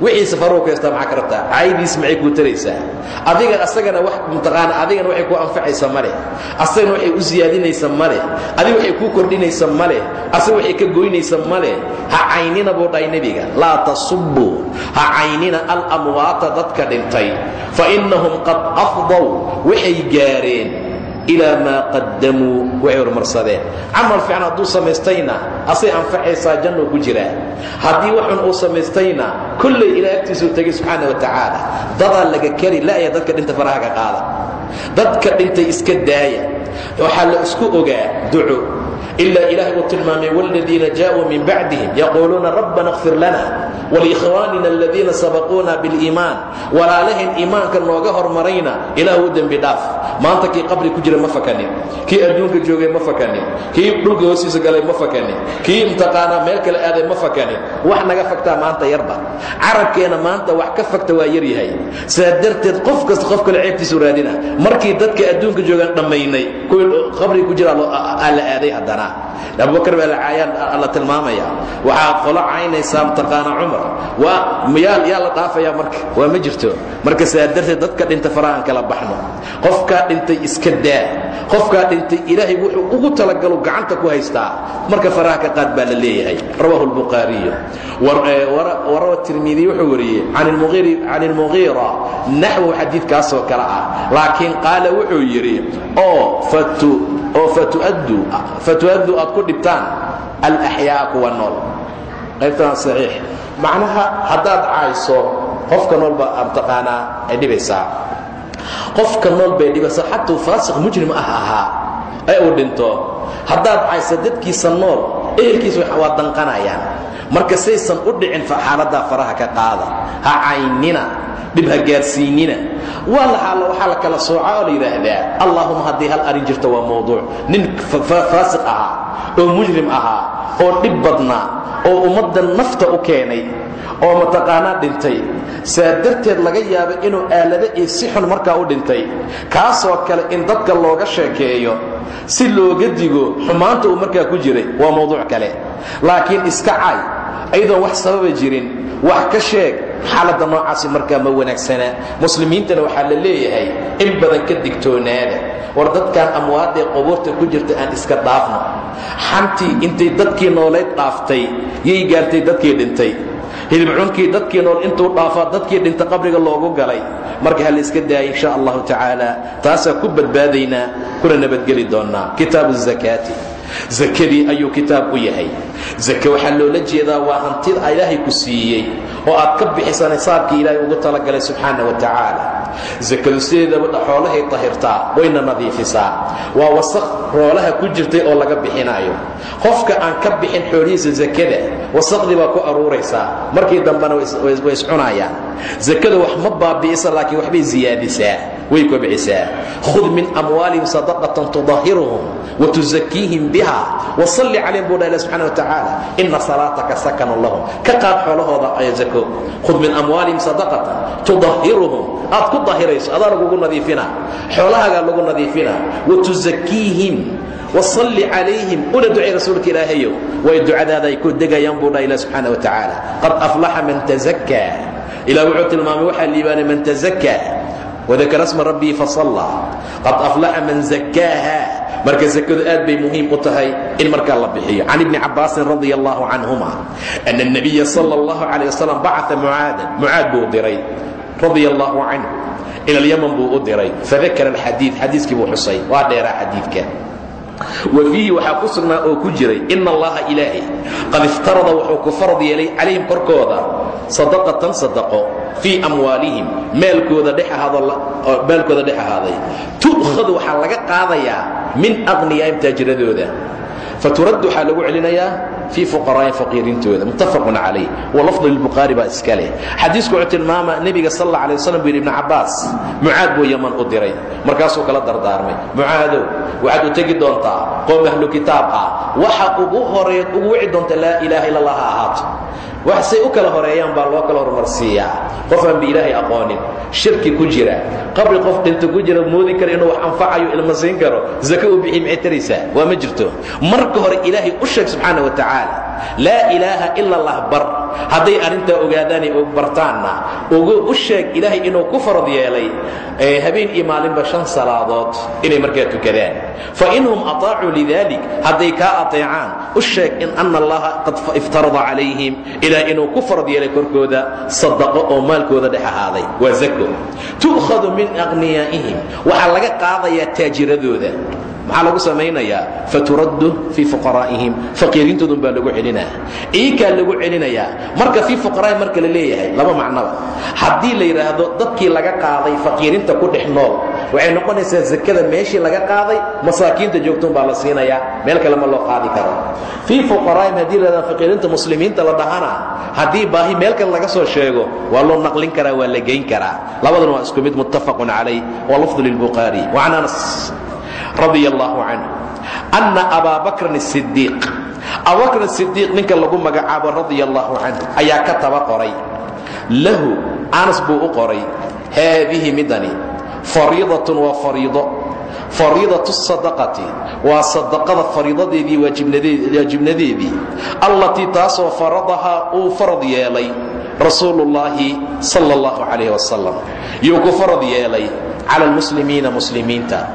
wixii safaruu ku haystaa maxaa ka rabtaa? Caydiis maxay kuu taraysaa? Adiga asagana wax mataqaana adigana waxay kuu anfacaysa male. Asagana waxay u siyaadinaysa male. Adiga waxay kuu kordhinaysa male. Asaga waxay ka goynaysa male. Ha caynina buu dhahay nebiga. Laa tasubuu ha caynina alamwaata dadka dhintay. Fa innahum qad afdow waxay gaareen ilaa maa qadamuu waxay horumarsadeen camal fiican hadduu samaystayna asay anfacaysaa jannuu ku jiraa haddii waxun uu samaystayna kollay ilaa agtiisuu tegay subxaana wa tacaala dadaa laga kari la'ya dadka dhinta faraha ka qaada dadka dhintay iska daaya waxaa la isku ogaa duco ilaa ilaahay uu tilmaamay wاladiina jaaءuu min bacdihim yaquuluuna rabbana اغfir lana wlikhwaanina aladiina sabaquuna biاliimaan walaalahayn iimaanka nooga hormarayna ilaah u dembi dhaaf maanta kii qabri ku jira ma fakanin kii adduunka joogay ma fakanin kii dhulka hoostiisa galay ma fakanin kii imtiqaanaa meel kale aaday ma fakanin wax naga fagtaa maanta yarba carabkeena maanta wax ka fagta waa yar yahay sidaa darteed qof kasta qof kale ceebtiisu raadina markii dadka adduunka joogaan dhammaynay kuwii qabriga ku jira aa la aaday haddana baa la caayaan la tilmaamaya. Waxaa qolo caynaysaa mtaqaana cumar. Yaa la dhaafayaa marka waa ma jirto. Marka saa darteed dadka dhinta farahaan kala baxno. Qofkaa dhintay iska daa. Qofkaa dhintay ilaahay wuxuu ugu talagalu gacanta ku haystaa. Marka faraha qaad baa la leeyahay. Rawahu lbukhaariyu warawa tirmidi wuxuu wariyey can ilmugiira naxwu xadiidkaasoo kale ah. Laakiin qaala wuxuu yidhi oo oo fatu'addu aad ku dhibtaan alaxyaa kuwa nool. Qaybtaan saxiix. Macnaha haddaad caayso qofka noolba abtaqaanaa ay dhibaysaa. Qofka nool bay dhibaysaa xatuu faasiq mujrim ah ahaa ee uu dhinto. Haddaad cayso dadkiisa nool ehelkiisa waa danqanayaan. Marka saysan u dhicin xaaladdaa faraha ka qaada. Ha caynina dhib ha gaarsiinina waxaa la kala soocaa oo la yidhaahdaa allaahuma haddii hal arrin jirta waa mawduuc. Nin faasiq ahaa oo mujrim ahaa oo dhib badnaa oo ummadda nafta u keenay oo mataqaanaa dhintay. Saa darteed laga yaabo inuu aalado iyo si xun markaa u dhintay. Kaasoo kale in dadka looga sheekeeyo si looga digo xumaanta uu markaa ku jiray waa mawduuc kale. Laakiin iska caay ayadoon wax sababa jirin wax ka sheeg xaaladda noocaasi markaa ma wanaagsana. Muslimiintana waxaa la leeyahay in badan ka digtoonaada. War dadkan amwaadee qubuurta ku jirta aan iska dhaafno xantii intay dadkii noolayd dhaaftay yay gaartay dadkii dhintay hilibcunkii dadkii nool intuu dhaafaa dadkii dhinta qabriga loogu galay. Marka ha la iska daaya insha allahu tacaala taasaa ku badbaadaynaa kuna nabadgeli doonnaa. Kitaabu zakaati. Zakadii ayuu kitaab u yahay. Zake waxaa loola jeedaa waa hantida ilaahay ku siiyey oo aad ka bixisa nisaabkii ilaahay ugu talagalay subxaana wa tacaala. Zakadu sideedaba xoolahay tahirtaa wayna nadiifisaa waa wasaq roolaha ku jirtay oo laga bixinayo qofka aan ka bixin xoolihiisa zakada wasaqdii baa ku aruuraysaa markii dambena way iscunayaan zakada wax ma baabi'isa laakiin waxbay siyaadisaa way kobcisaa. Khud min amwaalihim sadaqatan tudahiruhum watuzakiihim biha wasalli calayhim buu dha ilah subxana wa tacaala ina salaataka sakanu lahum. Ka qaad xoolahooda aya zako khud min amwaalihim sadaqatan tudahiruhum. Aad ku dahirayso adaa lagugu nadiifina. Xoolahaagaa lagu nadiifina. Watuzakiihim wasalli calayhim. Una ducay rasuulka ilaahayow. Way ducadaada ay ku degayaan buu dha ilah subxaana wa tacaala qad aflaxa man tazakkaa ilah wuxuu tilmaamay waxaa liibaanay man tazakkaa wadakara sma rabbii fasallaa qad aflaxa man zakkaaha marka sakadu aad bay muhiim u tahay in markaa la bixiyo can ibni cabbaasin radi allahu canhuma ana اnabiya sala اllahu calay wasalam bacaa mucaadan mucaad buu diray radi allahu canhu ila alyaman buu u diray fadakara alxadiid xadiiskii buu xusay waa dheeraa xadiidka wa fiihi waxaa ku sugnaa oo ku jiray ina allaha ilaahay qad iftarada wuxuu ku farad yeelay calayhim korkooda sadaqatan sadaqo fii amwaalihim maalkooda dhex ahaaday. Tu'khadu waxaa laga qaadayaa min aqniyaa'im taajiradooda faturaddu waxaa lagu celinayaa fii fuqaraa'in faqiirintooda muttafaqun calayh. Walafdu lilbukhaari baa iska leh. Xadiisku wuxuu tilmaama nebiga sal alla alay waslam buu yidhi ibnu cabbaas mucaad buu yaman u diray. Markaasuu kala dardaarmay. Mucaadow waxaad u tegi doontaa qoom ahlu kitaab ah. Waxa ugu horeed ugu wici doonta laa ilaaha illa allah ha ahaato wax say u kala horeeyaan baa loo kala horumarsiiyaa qof aan ba ilaahay aqoonin shirki ku jira. Qabri qof dhinta ku jira moodi kara inuu wax anfacayo ilma siin karo zake u bixi maxay taraysaa waa ma jirto? Marka hore ilaahay u sheeg subxaana wa tacaala laa ilaaha ila allah bar. Hadday arrintaa ogaadaanay og bartaanna ugu u sheeg ilaahay inuu ku farad yeelay habeen iyo maalinba shan salaadood inay markaa tukadaan. Fa inhum ataacuu lidalik hadday kaa ateecaan u sheeg in ana allaha qad iftarada calayhim ilaa inuu ku farad korkooda sadaqo oo maalkooda dhex ahaaday. Waa zako tu'khadu min aqniyaa'ihim waxaa laga qaadayaa taajiradooda. Maxaa lagu samaynayaa? Faturaddu fii fuqaraa'ihim faqiiriintoodun baa lagu celinaa iikaa lagu celinayaa. Marka fii fuqaraa'ihim marka la leeyahay laba macnoba haddii la yidhaahdo dadkii laga qaaday faqiirinta ku dhex nool waxay noqonaysaa zakada meeshii laga qaaday masaakiinta joogtoon baa la siinayaa meel kale ma loo qaadi karo. Fii fuqaraa'ihim haddii la yidhahdo faqiirinta muslimiinta la dhahana haddii baahi meel kale laga soo sheego waa loo naqlin karaa waa la geyn karaa. Labaduna waa isku mid muttafaqun calayh wa lafdu lilbukhaari wacan anas radi allahu canhu anna abaa bakrin asidiiq abubakr asidiiq ninka lagu magacaabo radia allahu canhu ayaa ka taba qoray lahu anas buu u qoray haadihi midani fariidatun waa fariido. Fariidatu sadaqati waa sadaqada fariidadeedii waajibnadeedii allatii taasoo faradahaa uu farad yeelay rasuulu ullaahi sala allahu calayh wasalam yuu ku farad yeelay cala almuslimiina muslimiinta.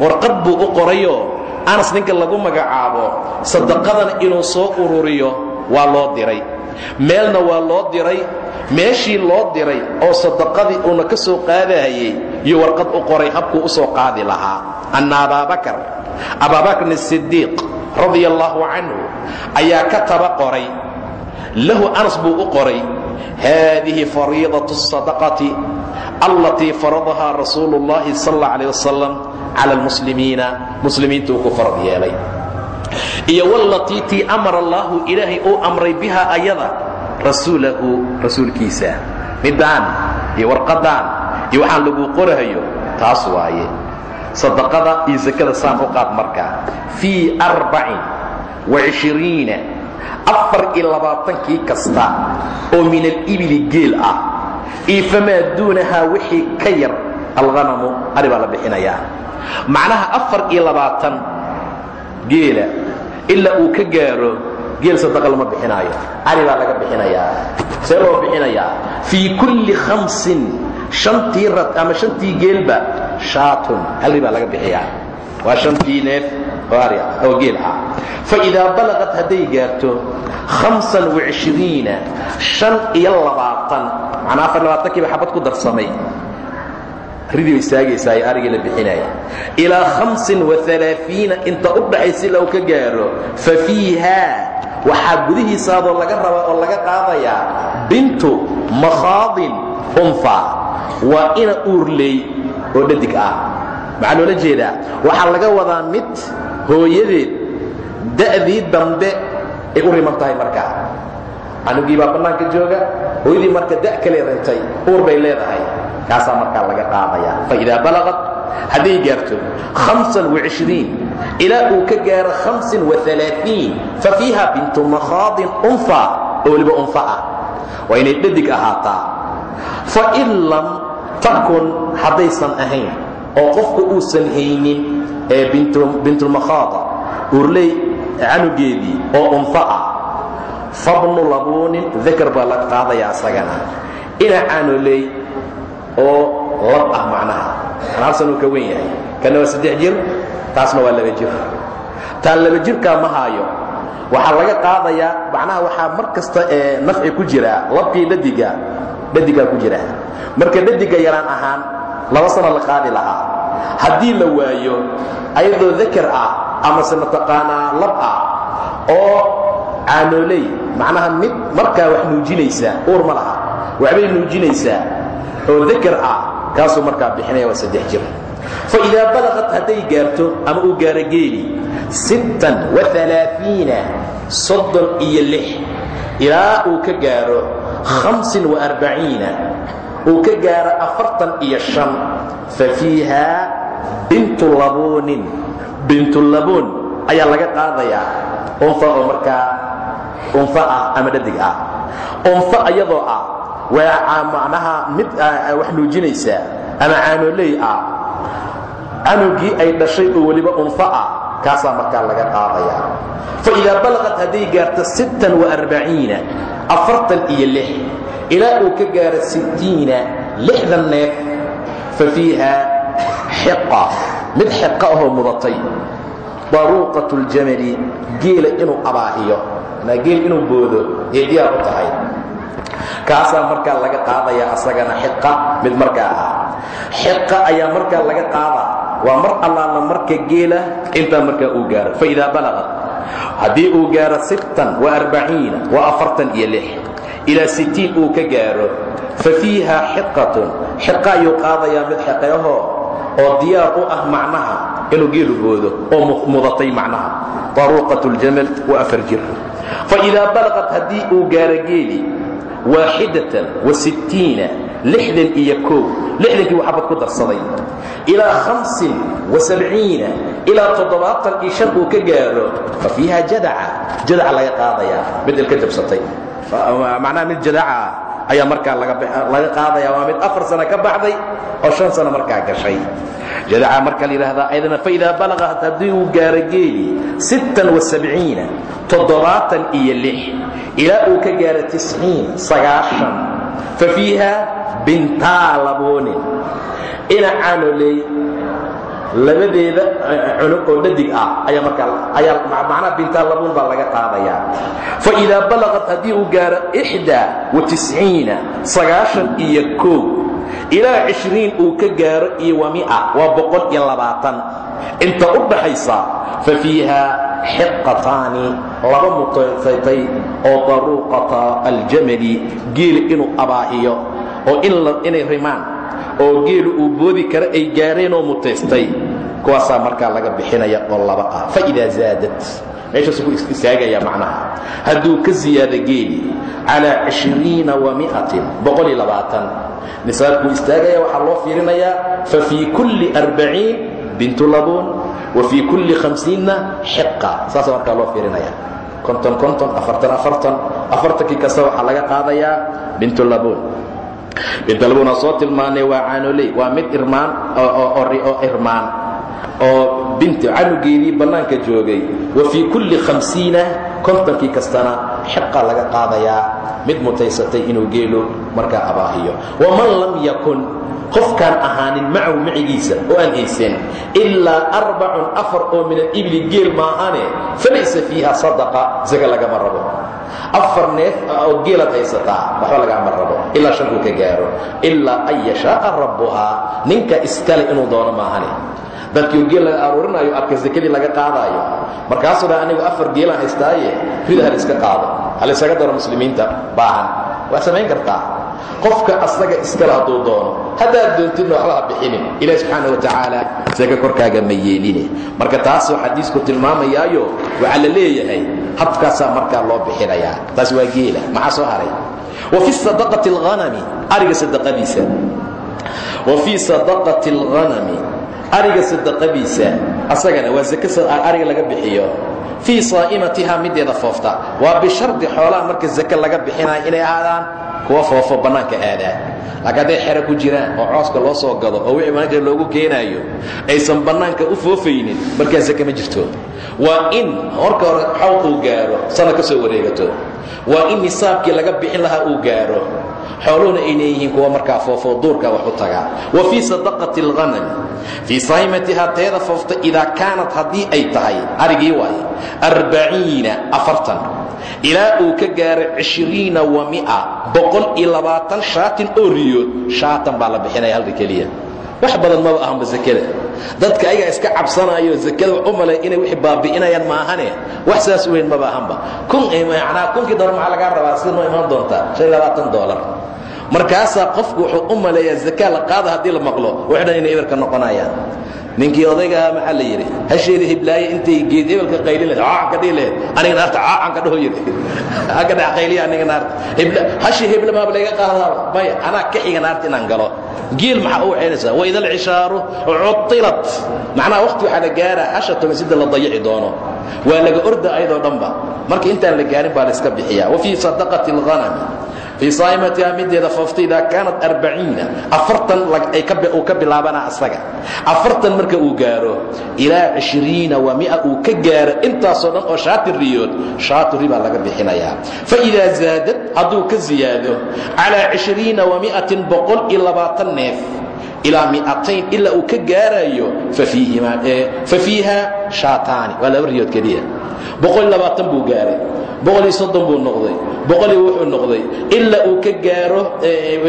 Warqad buu u qorayoo anas ninka lagu magacaabo sadaqadan inuu soo ururiyo waa loo diray meelna waa loo diray meeshii loo diray oo sadaqadii uuna ka soo qaadahayey iyo warqad u qoray habkuu u soo qaadi lahaa. Anna abaabakar abaabakarn sidiiq radia allaahu canhu ayaa ka taba qoray lahu anas buu u qoray haadihi fariidatu sadaqati allatii faradahaa rasuulu اllahi sal alla alيh wasalam cala lmuslimiina muslimiintuu ku farad yeelay iyo wlatii tii amara allaahu ilaahay uu amray biha ayada rasuulahu rasuulkiisa. Midaan iyo warqadaan iyo waxaan laguu qorahayo taas waaye. Sadaqada iyo sakada saan u qaad markaa fii arbacin waishiriina afar iyo labaatankii kasta oo min alibili geel ah. Iyo famaa duunahaa wixii ka yar alghanamu ari baa la bixinayaa. Macnaha afar iyo labaatan geela ilaa uu ka gaaro geel sadaqa lama bixinaayo. Ari baa laga bixinayaa. See loo bixinayaa. Fii kulli khamsin shantii rad ama shantii geelba shaatun. Halri baa laga bixiyaa. Waa shantii neef oo ah geel ah. Faidaa balaqat hadday gaarto hamsan waishriina shan iyo labaatan. Macnaa afar labaatankiiba xabad ku darsamay ridii istaagaysaa ee arigii la bixinaya ilaa hamsin waalaaiina inta u dhaxaysa ilaa ka gaaro fa fiiha waxaa gudihiisaadoo laga rabaa oo laga qaadayaa bintu makhaadin unfa waa ina uurley oo dhadig ah. Maxaa loola jeedaa? Waxaa laga wadaa mid hooyadeed da'dii dambe ay u riman tahay markaa canugii baa bannaanka jooga hooyadii marka da' kale rintay uur bay leedahay kaasaa markaa laga qaadayaa faidaa balaqat hadday gaarto ilaa uu ka gaaro fa fiiha bintu makhaadin unfa oo weliba unfa ah. Waa inay dhadig ahaataa. Fain lam takun haddaysan ahayn oo qofka uusan haynin ee bintulmakhaada urley canugeedii oo unfa ah. Fabnu labuunin dakar baa la qaadaya asagana. Ina canoley oo lab ah macnaha. Hal sanuu ka wen yahay. Kana waa saddex jir taasna waa laba jir. Taan laba jirkaa ma haayo. Waxaa laga qaadayaa macnaha waxaa mar kasta ee nafci ku jiraa labkii dhadiga dhadigaa ku jira. Marka dhadiga yaraan ahaan laba sano la qaadi lahaa. Haddii la waayo ayadoo dakar ah amase mataqaanaa lab ah oo caanooley macnaha mid markaa wax nuujinaysaa uur ma laha. Waxbay nuujinaysaa oo dakar ah kaasuu markaa bixinaya waa saddex jir. Faidaa balaqat hadday gaarto ama uu gaaro geeli sittan waalaaiina soddon iyo lix. Ilaa uu ka gaaro hamsin waarbaciina uu ka gaaro afartan iyo shan. Fa fiiha bintu labuunin bintu labuun ayaa laga qaadayaa unfa oo markaa unfa ah ama dhadig ah. Unfa ayadoo ah waa macnaha mid wax nuujinaysaa ama caanooley ah. Canugii ay dhashay oo weliba unfa ah kaasaa markaa laga qaadaya faidaa balaqat hadday gaarto sittan waarbaciina afartan iyo lix ilaa uu ka gaaro sittiina lixdan neef fa fiiha xiqa. Mid xiqa ahoo mudatay. Daruuqat اljamali geela inuu abaahiyo. Anaa geel inuu boodo ee diyaar u tahay kaasaa markaa laga qaadaya asagana xiqa mid markaa ah xiqa ayaa markaa laga qaadaa waa mar allaala marka geela intaa markaa uu gaaro. Faidaa balaqat haddii uu gaaro sittan waarbaciina waa afartan iyo lix. Ilaa sittiin uu ka gaaro fa fiiha xiqatun. Xiqa ayuu qaadayaa mid xiqeahoo oo diyaar u ah macnaha inuu geelu boodo oo mudatay macnaha. Daruuqat ljamal waa afar jir. Faidaa balaqat haddii uu gaaro geeli waaxidatan wasittiina lixdan iyo kow lixdankii uu xabad ku darsaday ilaa hamsin wasabciina ilaa toddobaatan iyo shan uu ka gaaro fa fiiha jadaca jadaca laga qaadayaa mid ilka jabsatay macnaha mid jadaca ah ayaa markaa laga qaadaya waa mid afar sano ka baxday oo shan sano markaa gashay jadaca marka la yidhaahdaa aydana faidaa balaqa haddii uu gaaro geeli sittan wasabciina toddobaatan iyo lix ilaa uu ka gaaro tisciin sagaashan fa fiiha bintaa laboonin ina caanoley labadeeda cunug oo dhadig ah ayaa markaa ayaa macnaha bintaa labuun baa laga qaadayaa fa idaa balaqat haddii uu gaaro ixdaa wa tisciina sagaashan iyo koow ilaa cishriin uu ka gaaro iyo wa waa boqol iyo labaatan. Inta u dhaxaysa fa fiiha xiqataani laba mutaysatay oo daruuqata aljamali geeli inuu abaahiyo oo inay rimaan oo geelu uu boodi kara ay gaareen oo mutaystay. Kuwaasaa markaa laga bixinaya oo laba ah. Faidaa zaadat meeshaasuu ku istaagaya macnaha. Hadduu ka ziyaado geeli calaa cishriina wa miatin boqol iyo labaatan. Nisaabkuu istaagaya waxaa loo fiirinayaa fa fii kulli arbaciin bintu labuun wa fii kulli hamsiinna xiqa saasa markaa loo fiirinaya konton konton afartan afartan afartankii kasta waxaa laga qaadayaa bintu labuun. Bintalabuna soo tilmaanay waa caanoley waa mid irmaan oo irmaan oo binti canugeedii bannaanka joogay wa fii kulli khamsiina kontonkii kastana xiqa laga qaadayaa mid mutaysatay inuu geelo markaa abaahiyo. Waman lam yakun qofkaan ahaanin macahu macigiisa oo aan haysan ilaa arbacun afar oo min alibli geel maahane falaysa fiiha sadaqa zaga lagama rabo. Afar neef oo geelaad haysataa waxba lagaama rabo ilaa shankuu ka gaaro. Ilaa an yashaa'a rabbuhaa ninka iskale inuu doono maahane dadkii geel laga aruurinayo arka zakadii laga qaadaayo markaasuu dha anigu afar geelaan haystaaye rida halayska qaado. Halaysaga daro muslimiinta baahan. Waa samayn kartaa. Qofka asaga iskale hadduu doono haddaad doontidna waxba ha bixinin. Ilahi subxaana wa tacaala saka korkaaga ma yeeline marka taasuu xadiisku tilmaamayaayo waxaa la leeyahay habkaasaa markaa loo bixinayaa. Taas waa geela maxaa soo haray? Wa fi sadaqati alghanami ariga sadaqadiisa. Wa fii sadaqati alghanami ariga sadaqadiisa asagana waa zake ariga laga bixiyo. Fii saa'imatiha mideeda foofta. Waa bishardi xoolaha marka zake laga bixinayo inay ahaadaan kuwa foofo bannaanka aadaa laakiin hadday xero ku jiraan oo cooska loo soo gado oo wixii bannaanka loogu keenaayo aysan bannaanka u foofaynin markaa zake ma jirto. Waa in marka hore xawd uu gaaro sana ka soo wareegato. Waa in nisaabkii laga bixin lahaa uu gaaro xooluhuna ay leeyihiin kuwa markaa foofoo duurka wax u tagaa wa fii sadaqati alghanami fii saymatiha teeda foofta idaa kaanat haddii ay tahay arigii waaye arbaciina afartan ilaa uu ka gaaro cishriina wa mia boqol iyo labaatan shaatin oo riyood shaatan baa la bixinaya halka keliya wax badan maba ahanba zakada. Dadka ayagaa iska cabsanayo zakada wax u malay inay wixii baabi'inayaan maahane wax saas weyn maba ahanba kun macnaa kunkii dolar maxaa lagaa rabaa? Sida noo imaan doontaa shan labaatan doolar markaasaa qofku wuxuu u maleeyaa zakaa la qaada haddii la maqlo. Wax dhan inay eberka noqonayaan ninkii odaygaha maxaa la yidhi? Hasheeda hiblaaye intay geed lahed caacanka dhihi lahed aniga naarta caacanka dhaho yidhi agga dhac qayliya aniga naarta. Hashi hebla maaba layga qaadaaba. Maya anaa ka naarta inaan galo. Geel maxaa u waxaynaysaa waida alcishaaru cutilat macnaha waqti waxaa la gaaraa hasha toban sida la dayici doono. Waa laga orda dhanba marka intaan la gaarin baa la iska bixiyaa. Wa fii sadaqati alghanami fii saa'imatiha mideeda foofta idaa kaanat arbaciina afartan uu ka bilaabanaa asaga afartan marka uu gaaro ilaa cishriina wa mia uu ka gaaro intaasoo dhan oo shaati riyood shaatu ribaa laga bixinayaa faidaa zaadad hadduu ka ziyaado calaa cishriina wa miatin boqol iyo labaatan neef ilaa miatayn ilaa uu ka gaarayo fa fiiha shaataani waa laba riyood keliya boqol iyo labaatan buu gaaray boqol iyo soddon buu noqday boqol iyo wuxuu noqday ilaa uu ka gaaro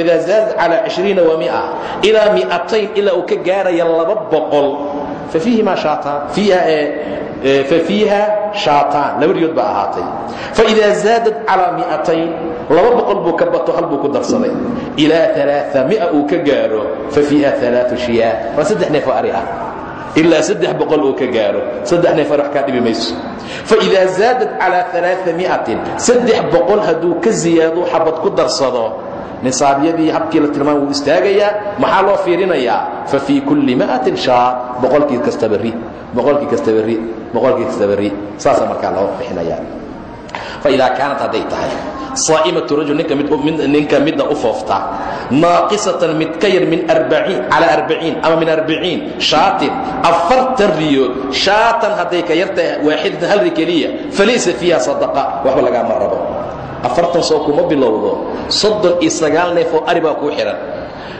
idaa zaadad calaa cishriina wa mia ilaa miatayn ilaa uu ka gaaraya laba boqol. Fa fiihima shaataan fa fiiha shaataan laba baa ahaatay. Faidaa zaadad calaa miatayn laba boqol buu ka bato hal buu ku darsaday. Ilaa alaa mia uu ka gaaro fa fiiha alaau shiyaa waa saddex neef oo ari ah ilaa saddex boqol uu ka gaaro saddex neef ari wax kaa dhibi mayso faidaa zaadad calaa alaaamiatin saddex boqol hadduu ka ziyaado xabad ku darsado nisaabyadii habkii la tilmaam wuu istaagayaa maxaa loo fiirinayaa fa fii kulli ma'atin shaa boqolkii kastaba ri boqolkii kastaba ri boqolkii kastaba loo bixinayaa faidaa kaanat hadday tahay saa'imatu rajul ninka midda u foofta. Naaqisatan mid ka yar min arbaciin calaa arbaciin ama min arbiciin shaatin afartan riyood. Shaatan hadday ka yartahay waaxidatan hal keliya. Falaysa fiiha sadaqa. Waxba lagaama rabo. Afartan soo kuma bilowdo. Soddon iyo sagaal neef oo ari baa kuu xidhan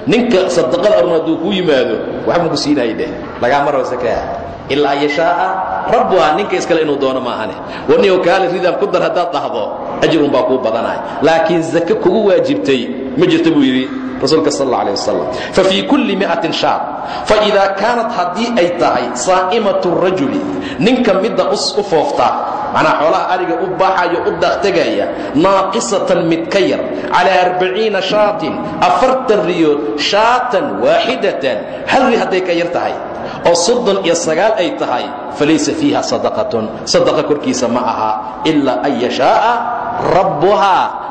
ninka sadaqada arun hadduu kuu yimaado waxba ku siinahay dheh lagaama rabo sakaa ilaa yashaa'a rabbuha ninka iskale inuu doono maahane. Warnigo kaale ridaan ku dar haddaad dhahdo ajrun baa kuu badanaya laakiin zake kugu waajibtay ma jirta buu yidhi rasuulka sal alla alih wasalam fa fii kulli mi'atin shaar faidaa kaanat haddii ay tahay saa'imatu rajuli ninka midda u foofta macnaa xoolaha ariga u baxayo u daaqtegaya naaqisatan mid ka yar calaa arbaciina shaatin afartan riyood shaatan waaxidatan hal ri tahay oo soddon iyo sagaal ay tahay falaysa fiiha sadaqatun sadaqa korkiisa ma aha ilaa an yashaa'a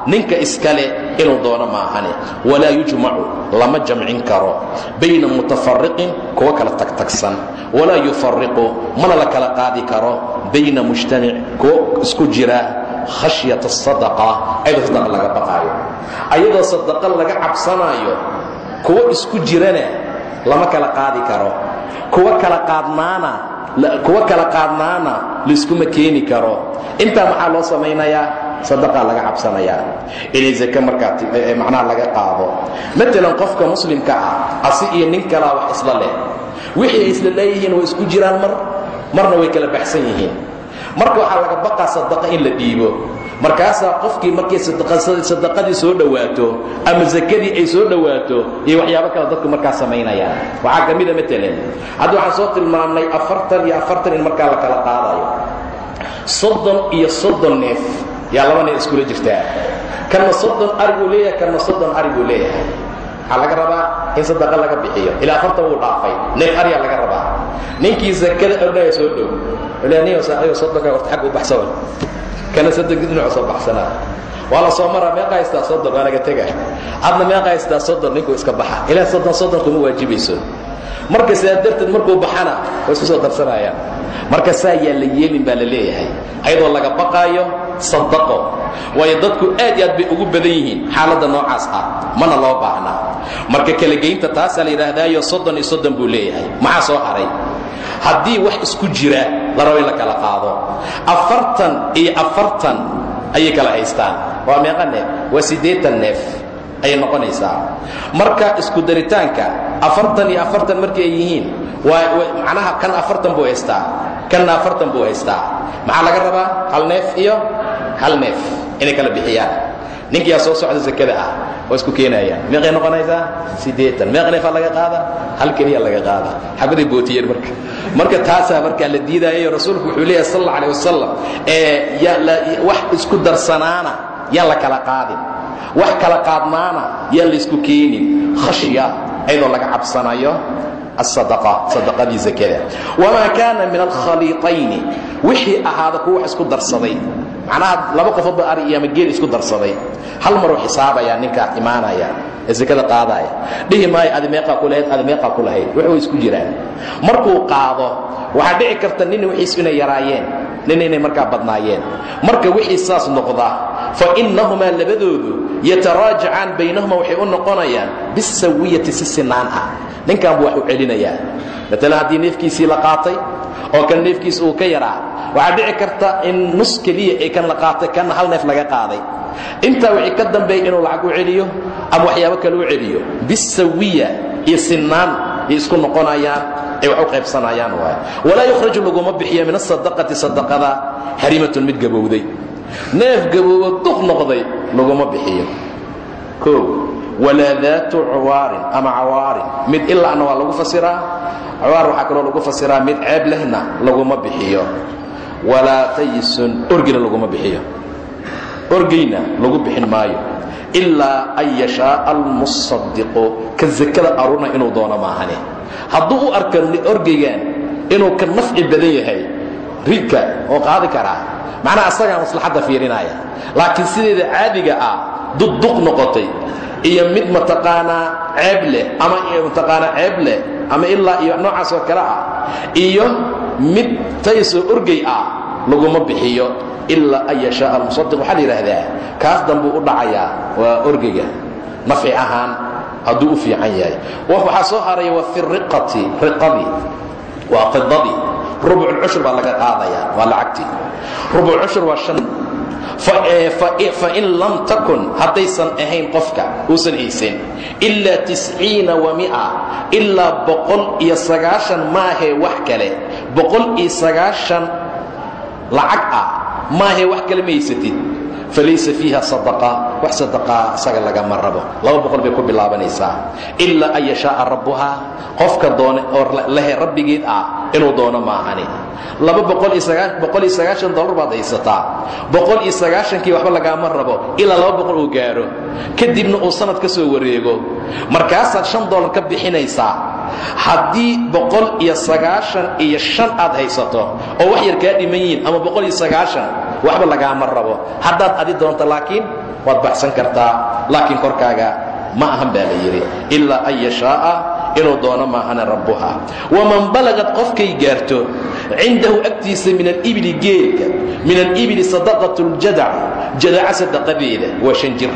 ninka iskale inuu doono maahane. Walaa yujmacu lama jamcin karo. Bayna mutafariqin kuwa kala tagtagsan. Walaa yufariqu mana la kala qaadi karo. Bayna mujtamic kuwa isku jira. Khashyata sadaqa sadaqa laga baqaayo. Ayadoo sadaqa laga cabsanaayo kuwa isku jirana lama kala qaadi karo. Kuwa kala qaadnaana kuwa kala qaadnaana laiskuma keeni karo. Intaa maxaa loo samaynayaa sadaqaa laga cabsanayaa inay zake markaa macnaha laga qaado. Matalan qofka muslimka ah asi iyo nin kalaa wax isla leh. Wixii ay isla leeyihiin way isku jiraan mar marna way kala baxsan yihiin. Marka waxaa laga baqaa sadaqa in la dhiibo. Markaasaa qofkii markay sadaqadii soo dhowaato ama zakadii ay soo dhowaato iyo waxyaabo kale dadku markaa samaynayaan. Waxaa ka mida matalan hadda waxaan soo tilmaamnay afartan iyo afartan in markaa la kala qaadayo. Soddon iyo soddon neef yaa laba neef iskula jirtaa? Kanna soddon ari buu leeyahay kanna soddon ari buu leeyahay. Waxaa laga rabaa in sadaqa laga bixiyo. Ilaa afartan wuu dhaafay. Neef aryaa laga rabaa. Ninkii zakada ornaya soo dhow. Niyo soddonka horta xag u baxsawan kana soddonki dhinacu soo baxsanaa. Waa la soo maraa meeqa haystaa soddon waa laga tega hadna meeqa haystaa soddon ninkuu iska baxa. Ilaa soddon soddon kuma waajibayso marka sidaa darteed markuu baxana way isku soo darsanayaan marka saa yaa la yeelin baa la leeyahay. Ayadoo laga baqaayo sadaqo. Waayo dadku aad iyo aad bay ugu badan yihiin xaaladda noocaas ah. Mana loo baahnaa marka kala geynta taasaa la yidhaahdaayo soddon iyo soddon buu leeyahay. Maxaa soo haray? Haddii wax isku jira la rabo in la kala qaado. Afartan iyo afartan ayay kala haystaan. Waa meeqa neef? Waa siddeetan neef ayay noqonaysaa. Marka isku daritaanka afartan iyo afartan markii ay yihiin macnaha kan afartan buu haystaa kanna afartan buu haystaa. Maxaa laga rabaa? Hal neef iyo hal neef. Inay kala bixiyaan. Ninkiyaa soo socda zakada ah waa isku keenayaan meeqay noqonaysaa? Siddeetan. Meeq neefaa laga qaada? Hal keliya laga qaada. Xabaday bootiyeen marka. Marka taasaa markaa la diidayayo rasuulku wuxuu leeyahay sal alla alay wasalam ee wax isku darsanaana yaan la kala qaadin wax kala qaadnaana yaan la isku keenin. Khashya ayadoo laga cabsanayo adaqadii zakada. Wamaa kaana min alkhaliiطayni wixii ahaada kuwa wax isku darsaday. Macnaha laba qofoodba ari iyo ama geel isku darsaday. Hal maruu xisaabayaa ninkaa imaanaya ee zakada qaadaaya dhihi maayo adi meeqaa ku lahayd adi meeqaa ku lahayd. Wax isku jiraan. Markuu qaado waxaa dhici karta nina wixiis inay yaraayeen nina inay markaa badnaayeen. Marka wixii saas noqda fa innahumaa labadoodu yataraajacaan baynahuma waxay u noqonayaan bisawiyati si sinaan ah. Ninkan buu wax u celinayaa. Maalan haddii neefkiisii la qaatay oo kan neefkiisa uu ka yaraa waxaa dhici karta in nus keliya ee kan la qaatay kanna hal neef laga qaaday. Intaa wixii ka dambeeya inuu lacag u celiyo ama waxyaabo kale u celiyo bisawiya iyo sinaan ay isku noqonayaan ay wax u qaybsanayaan waay walaa yukhraju laguma bixiyo min asadaqati sadaqada. Harimatun mid gabowday. Neef gaboobo duq noqday laguma bixiyo. O walaa daatu cuwaarin ama cawaarin. Mid ilaana waa lagu fasiraa? Cawaar waxaa kaloo lagu fasiraa mid ceeb lehna laguma bixiyo. Walaa tayisun orgina laguma bixiyo. Orgayna lagu bixin maayo ilaa an yashaaa almusadiqu ka zakada aruna inuu doono maahane hadduu u arko orgaygan inuu ka nafci badan yahay ridka oo qaadi karaa. Macnaha asagaa maslaxadda fiirinaya. Laakiin sideeda caadiga ah dudduq noqotay iyo mid mataqaanaa ceeb leh ama mataqaanaa ceeb leh ama ilaa iyo noocaas oo kale ah iyo mid taysoo orgay ah laguma bixiyo ilaa an yashaaa almusadiq waxaa la yidhaahdaa kaas dambuu u dhacayaa waa orgeyga. Nafci ahaan hadduu u fiican yahay. Waxaa soo haraya waa fi riqati riqadii waa qidadii rubculcushur baa laga qaadayaa waa lacagtii. Rubculcushur waa shan. Fain lam takun haddaysan ahayn qofka uusan haysan ilaa tisciina wa mia. Ilaa boqol iyo sagaashan maahee wax kale. Boqol iyo sagaashan lacag ah maahee wax kale ma haysatid falaysa fiiha sadaqa wax sadaqaa isaga lagama rabo. Laba boqol bay ku bilaabanaysaa. Ilaa an yashaaa rabbuhaa qofka doone oo lehe rabbigeed ah inuu doono maahani dollar baad haysataa. Boqol iyo sagaashankii waxba lagaama rabo ilaa laba boqol uu gaaro kadibna uu sanad ka soo wareego. Markaasaad shan dollar ka bixinaysaa haddii iyo aad haysato oo wax yar kaa dhiman yihiin ama waxba lagaama rabo. Haddaad adi doonto laakiin waad baxsan kartaa. Laakiin korkaaga ma ahan baa la yidhi ilaa an yashaaa inuu doono maahana rabbuha. waman balagad qofkay gaarto cindahu agtiisa min alibili geelka min alibili sadaqat ljadac jadaca sadaqadeeda waa shan jir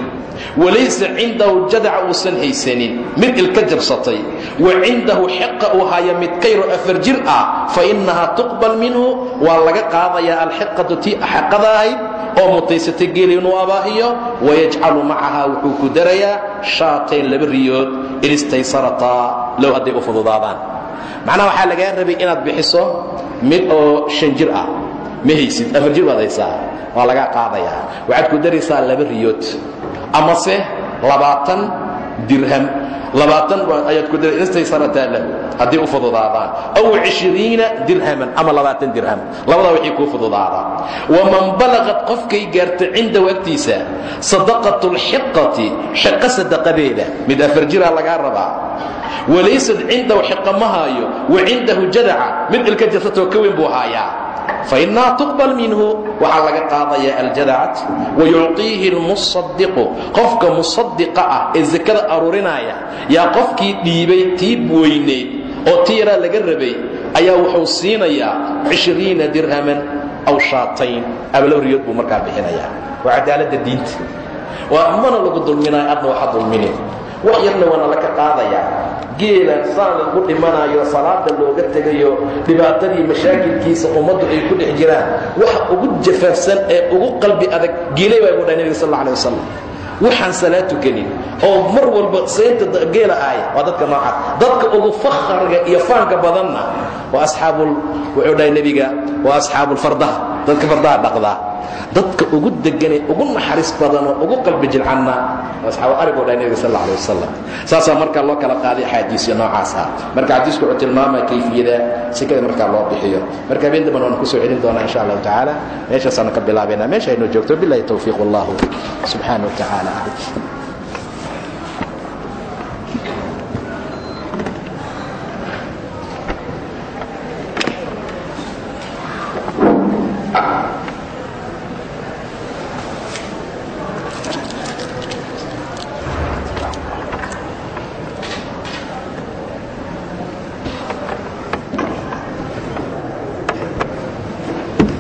walaysa cindahu jadaca uusan haysanin. Mid ilka jabsatay wa cindahu xiqa uu haya mid kayro afar jir ah fa innahaa tuqbal minhu. Waa laga qaadayaa alxiqatu tii xaqada ahayd oo mutaysata geeli inuu abaahiyo wayajcalu macahaa wuxuu ku darayaa shaatayn laba riyood in istaysarataa low hadday u fududaadaan. Macnaha waxaa lagaa rabay inaad bixiso mid oo shan jir ah. Ma amase labaatan dirham. Labaatan ayaad ku dara istaysarataa lahu. Hadday u fududaadaan. Aw cishriina dirhaman ama labaatan dirham. Labadaa wixii kuu fududaada waman balaqad qofkay gaarta cindahu agtiisa sadaqatu lxiqati xiqo sadaqadeeda. Mid afar jiraa lagaa rabaa. Walaysad cindahu xiqa ma wa cindahu jadaca. Mid ilka jasatoo ka weyn fainaha tuqbal minhu waxaa laga qaadaya aljadacat wayucطiihi اlmusadiqu qofka musadiqa ah ee zakada aruurinaya yaa qofkii dhiibay tii weynayd oo tii yaraa laga rabay ayaa wuxuu siinayaa cishriina dirhaman aw shaatayn abalow riyood buu markaa bixinayaa waa cadaaladda diinta waa mana lagu dulminaya adna waxa dulminin wax yarna waana laka qaadayaa geelan saan lagu dhimanayo salaada looga tegayo dhibaatadii mashaakilkiisa ummaddu ay ku dhex jiraan waxa ugu jafaafsan ee ugu qalbi adag geelay baa dhahay nebiga sal alay wasalam waxaan salaad tukanin oo mar walba saynta geela aaya waa dadka noocaas. Dadka ugu fakharga iyo faanka badanna wuxuu dhahay nebiga waa asxaabulfardaha dadka fardaha dhaqdaa. Dadka ugu deganee ugu naxariis badanoo ugu qalbi jilcanna asxaabu arigoo dhahay nebiga sal alay wasalam saasaa markaa loo kala qaaday axaadiisya noocaas ah marka xadiisku wuxuu tilmaamaya kayfiyada sikada markaa loo bixiyo. Marka habeen damban waanu ku soo celin doonaa insha allahu tacaala. Meeshaasaanu ka bilaabaynaa. Meesha aynoo joogto bilahi towfiiq wallahu subxaana wa tacaala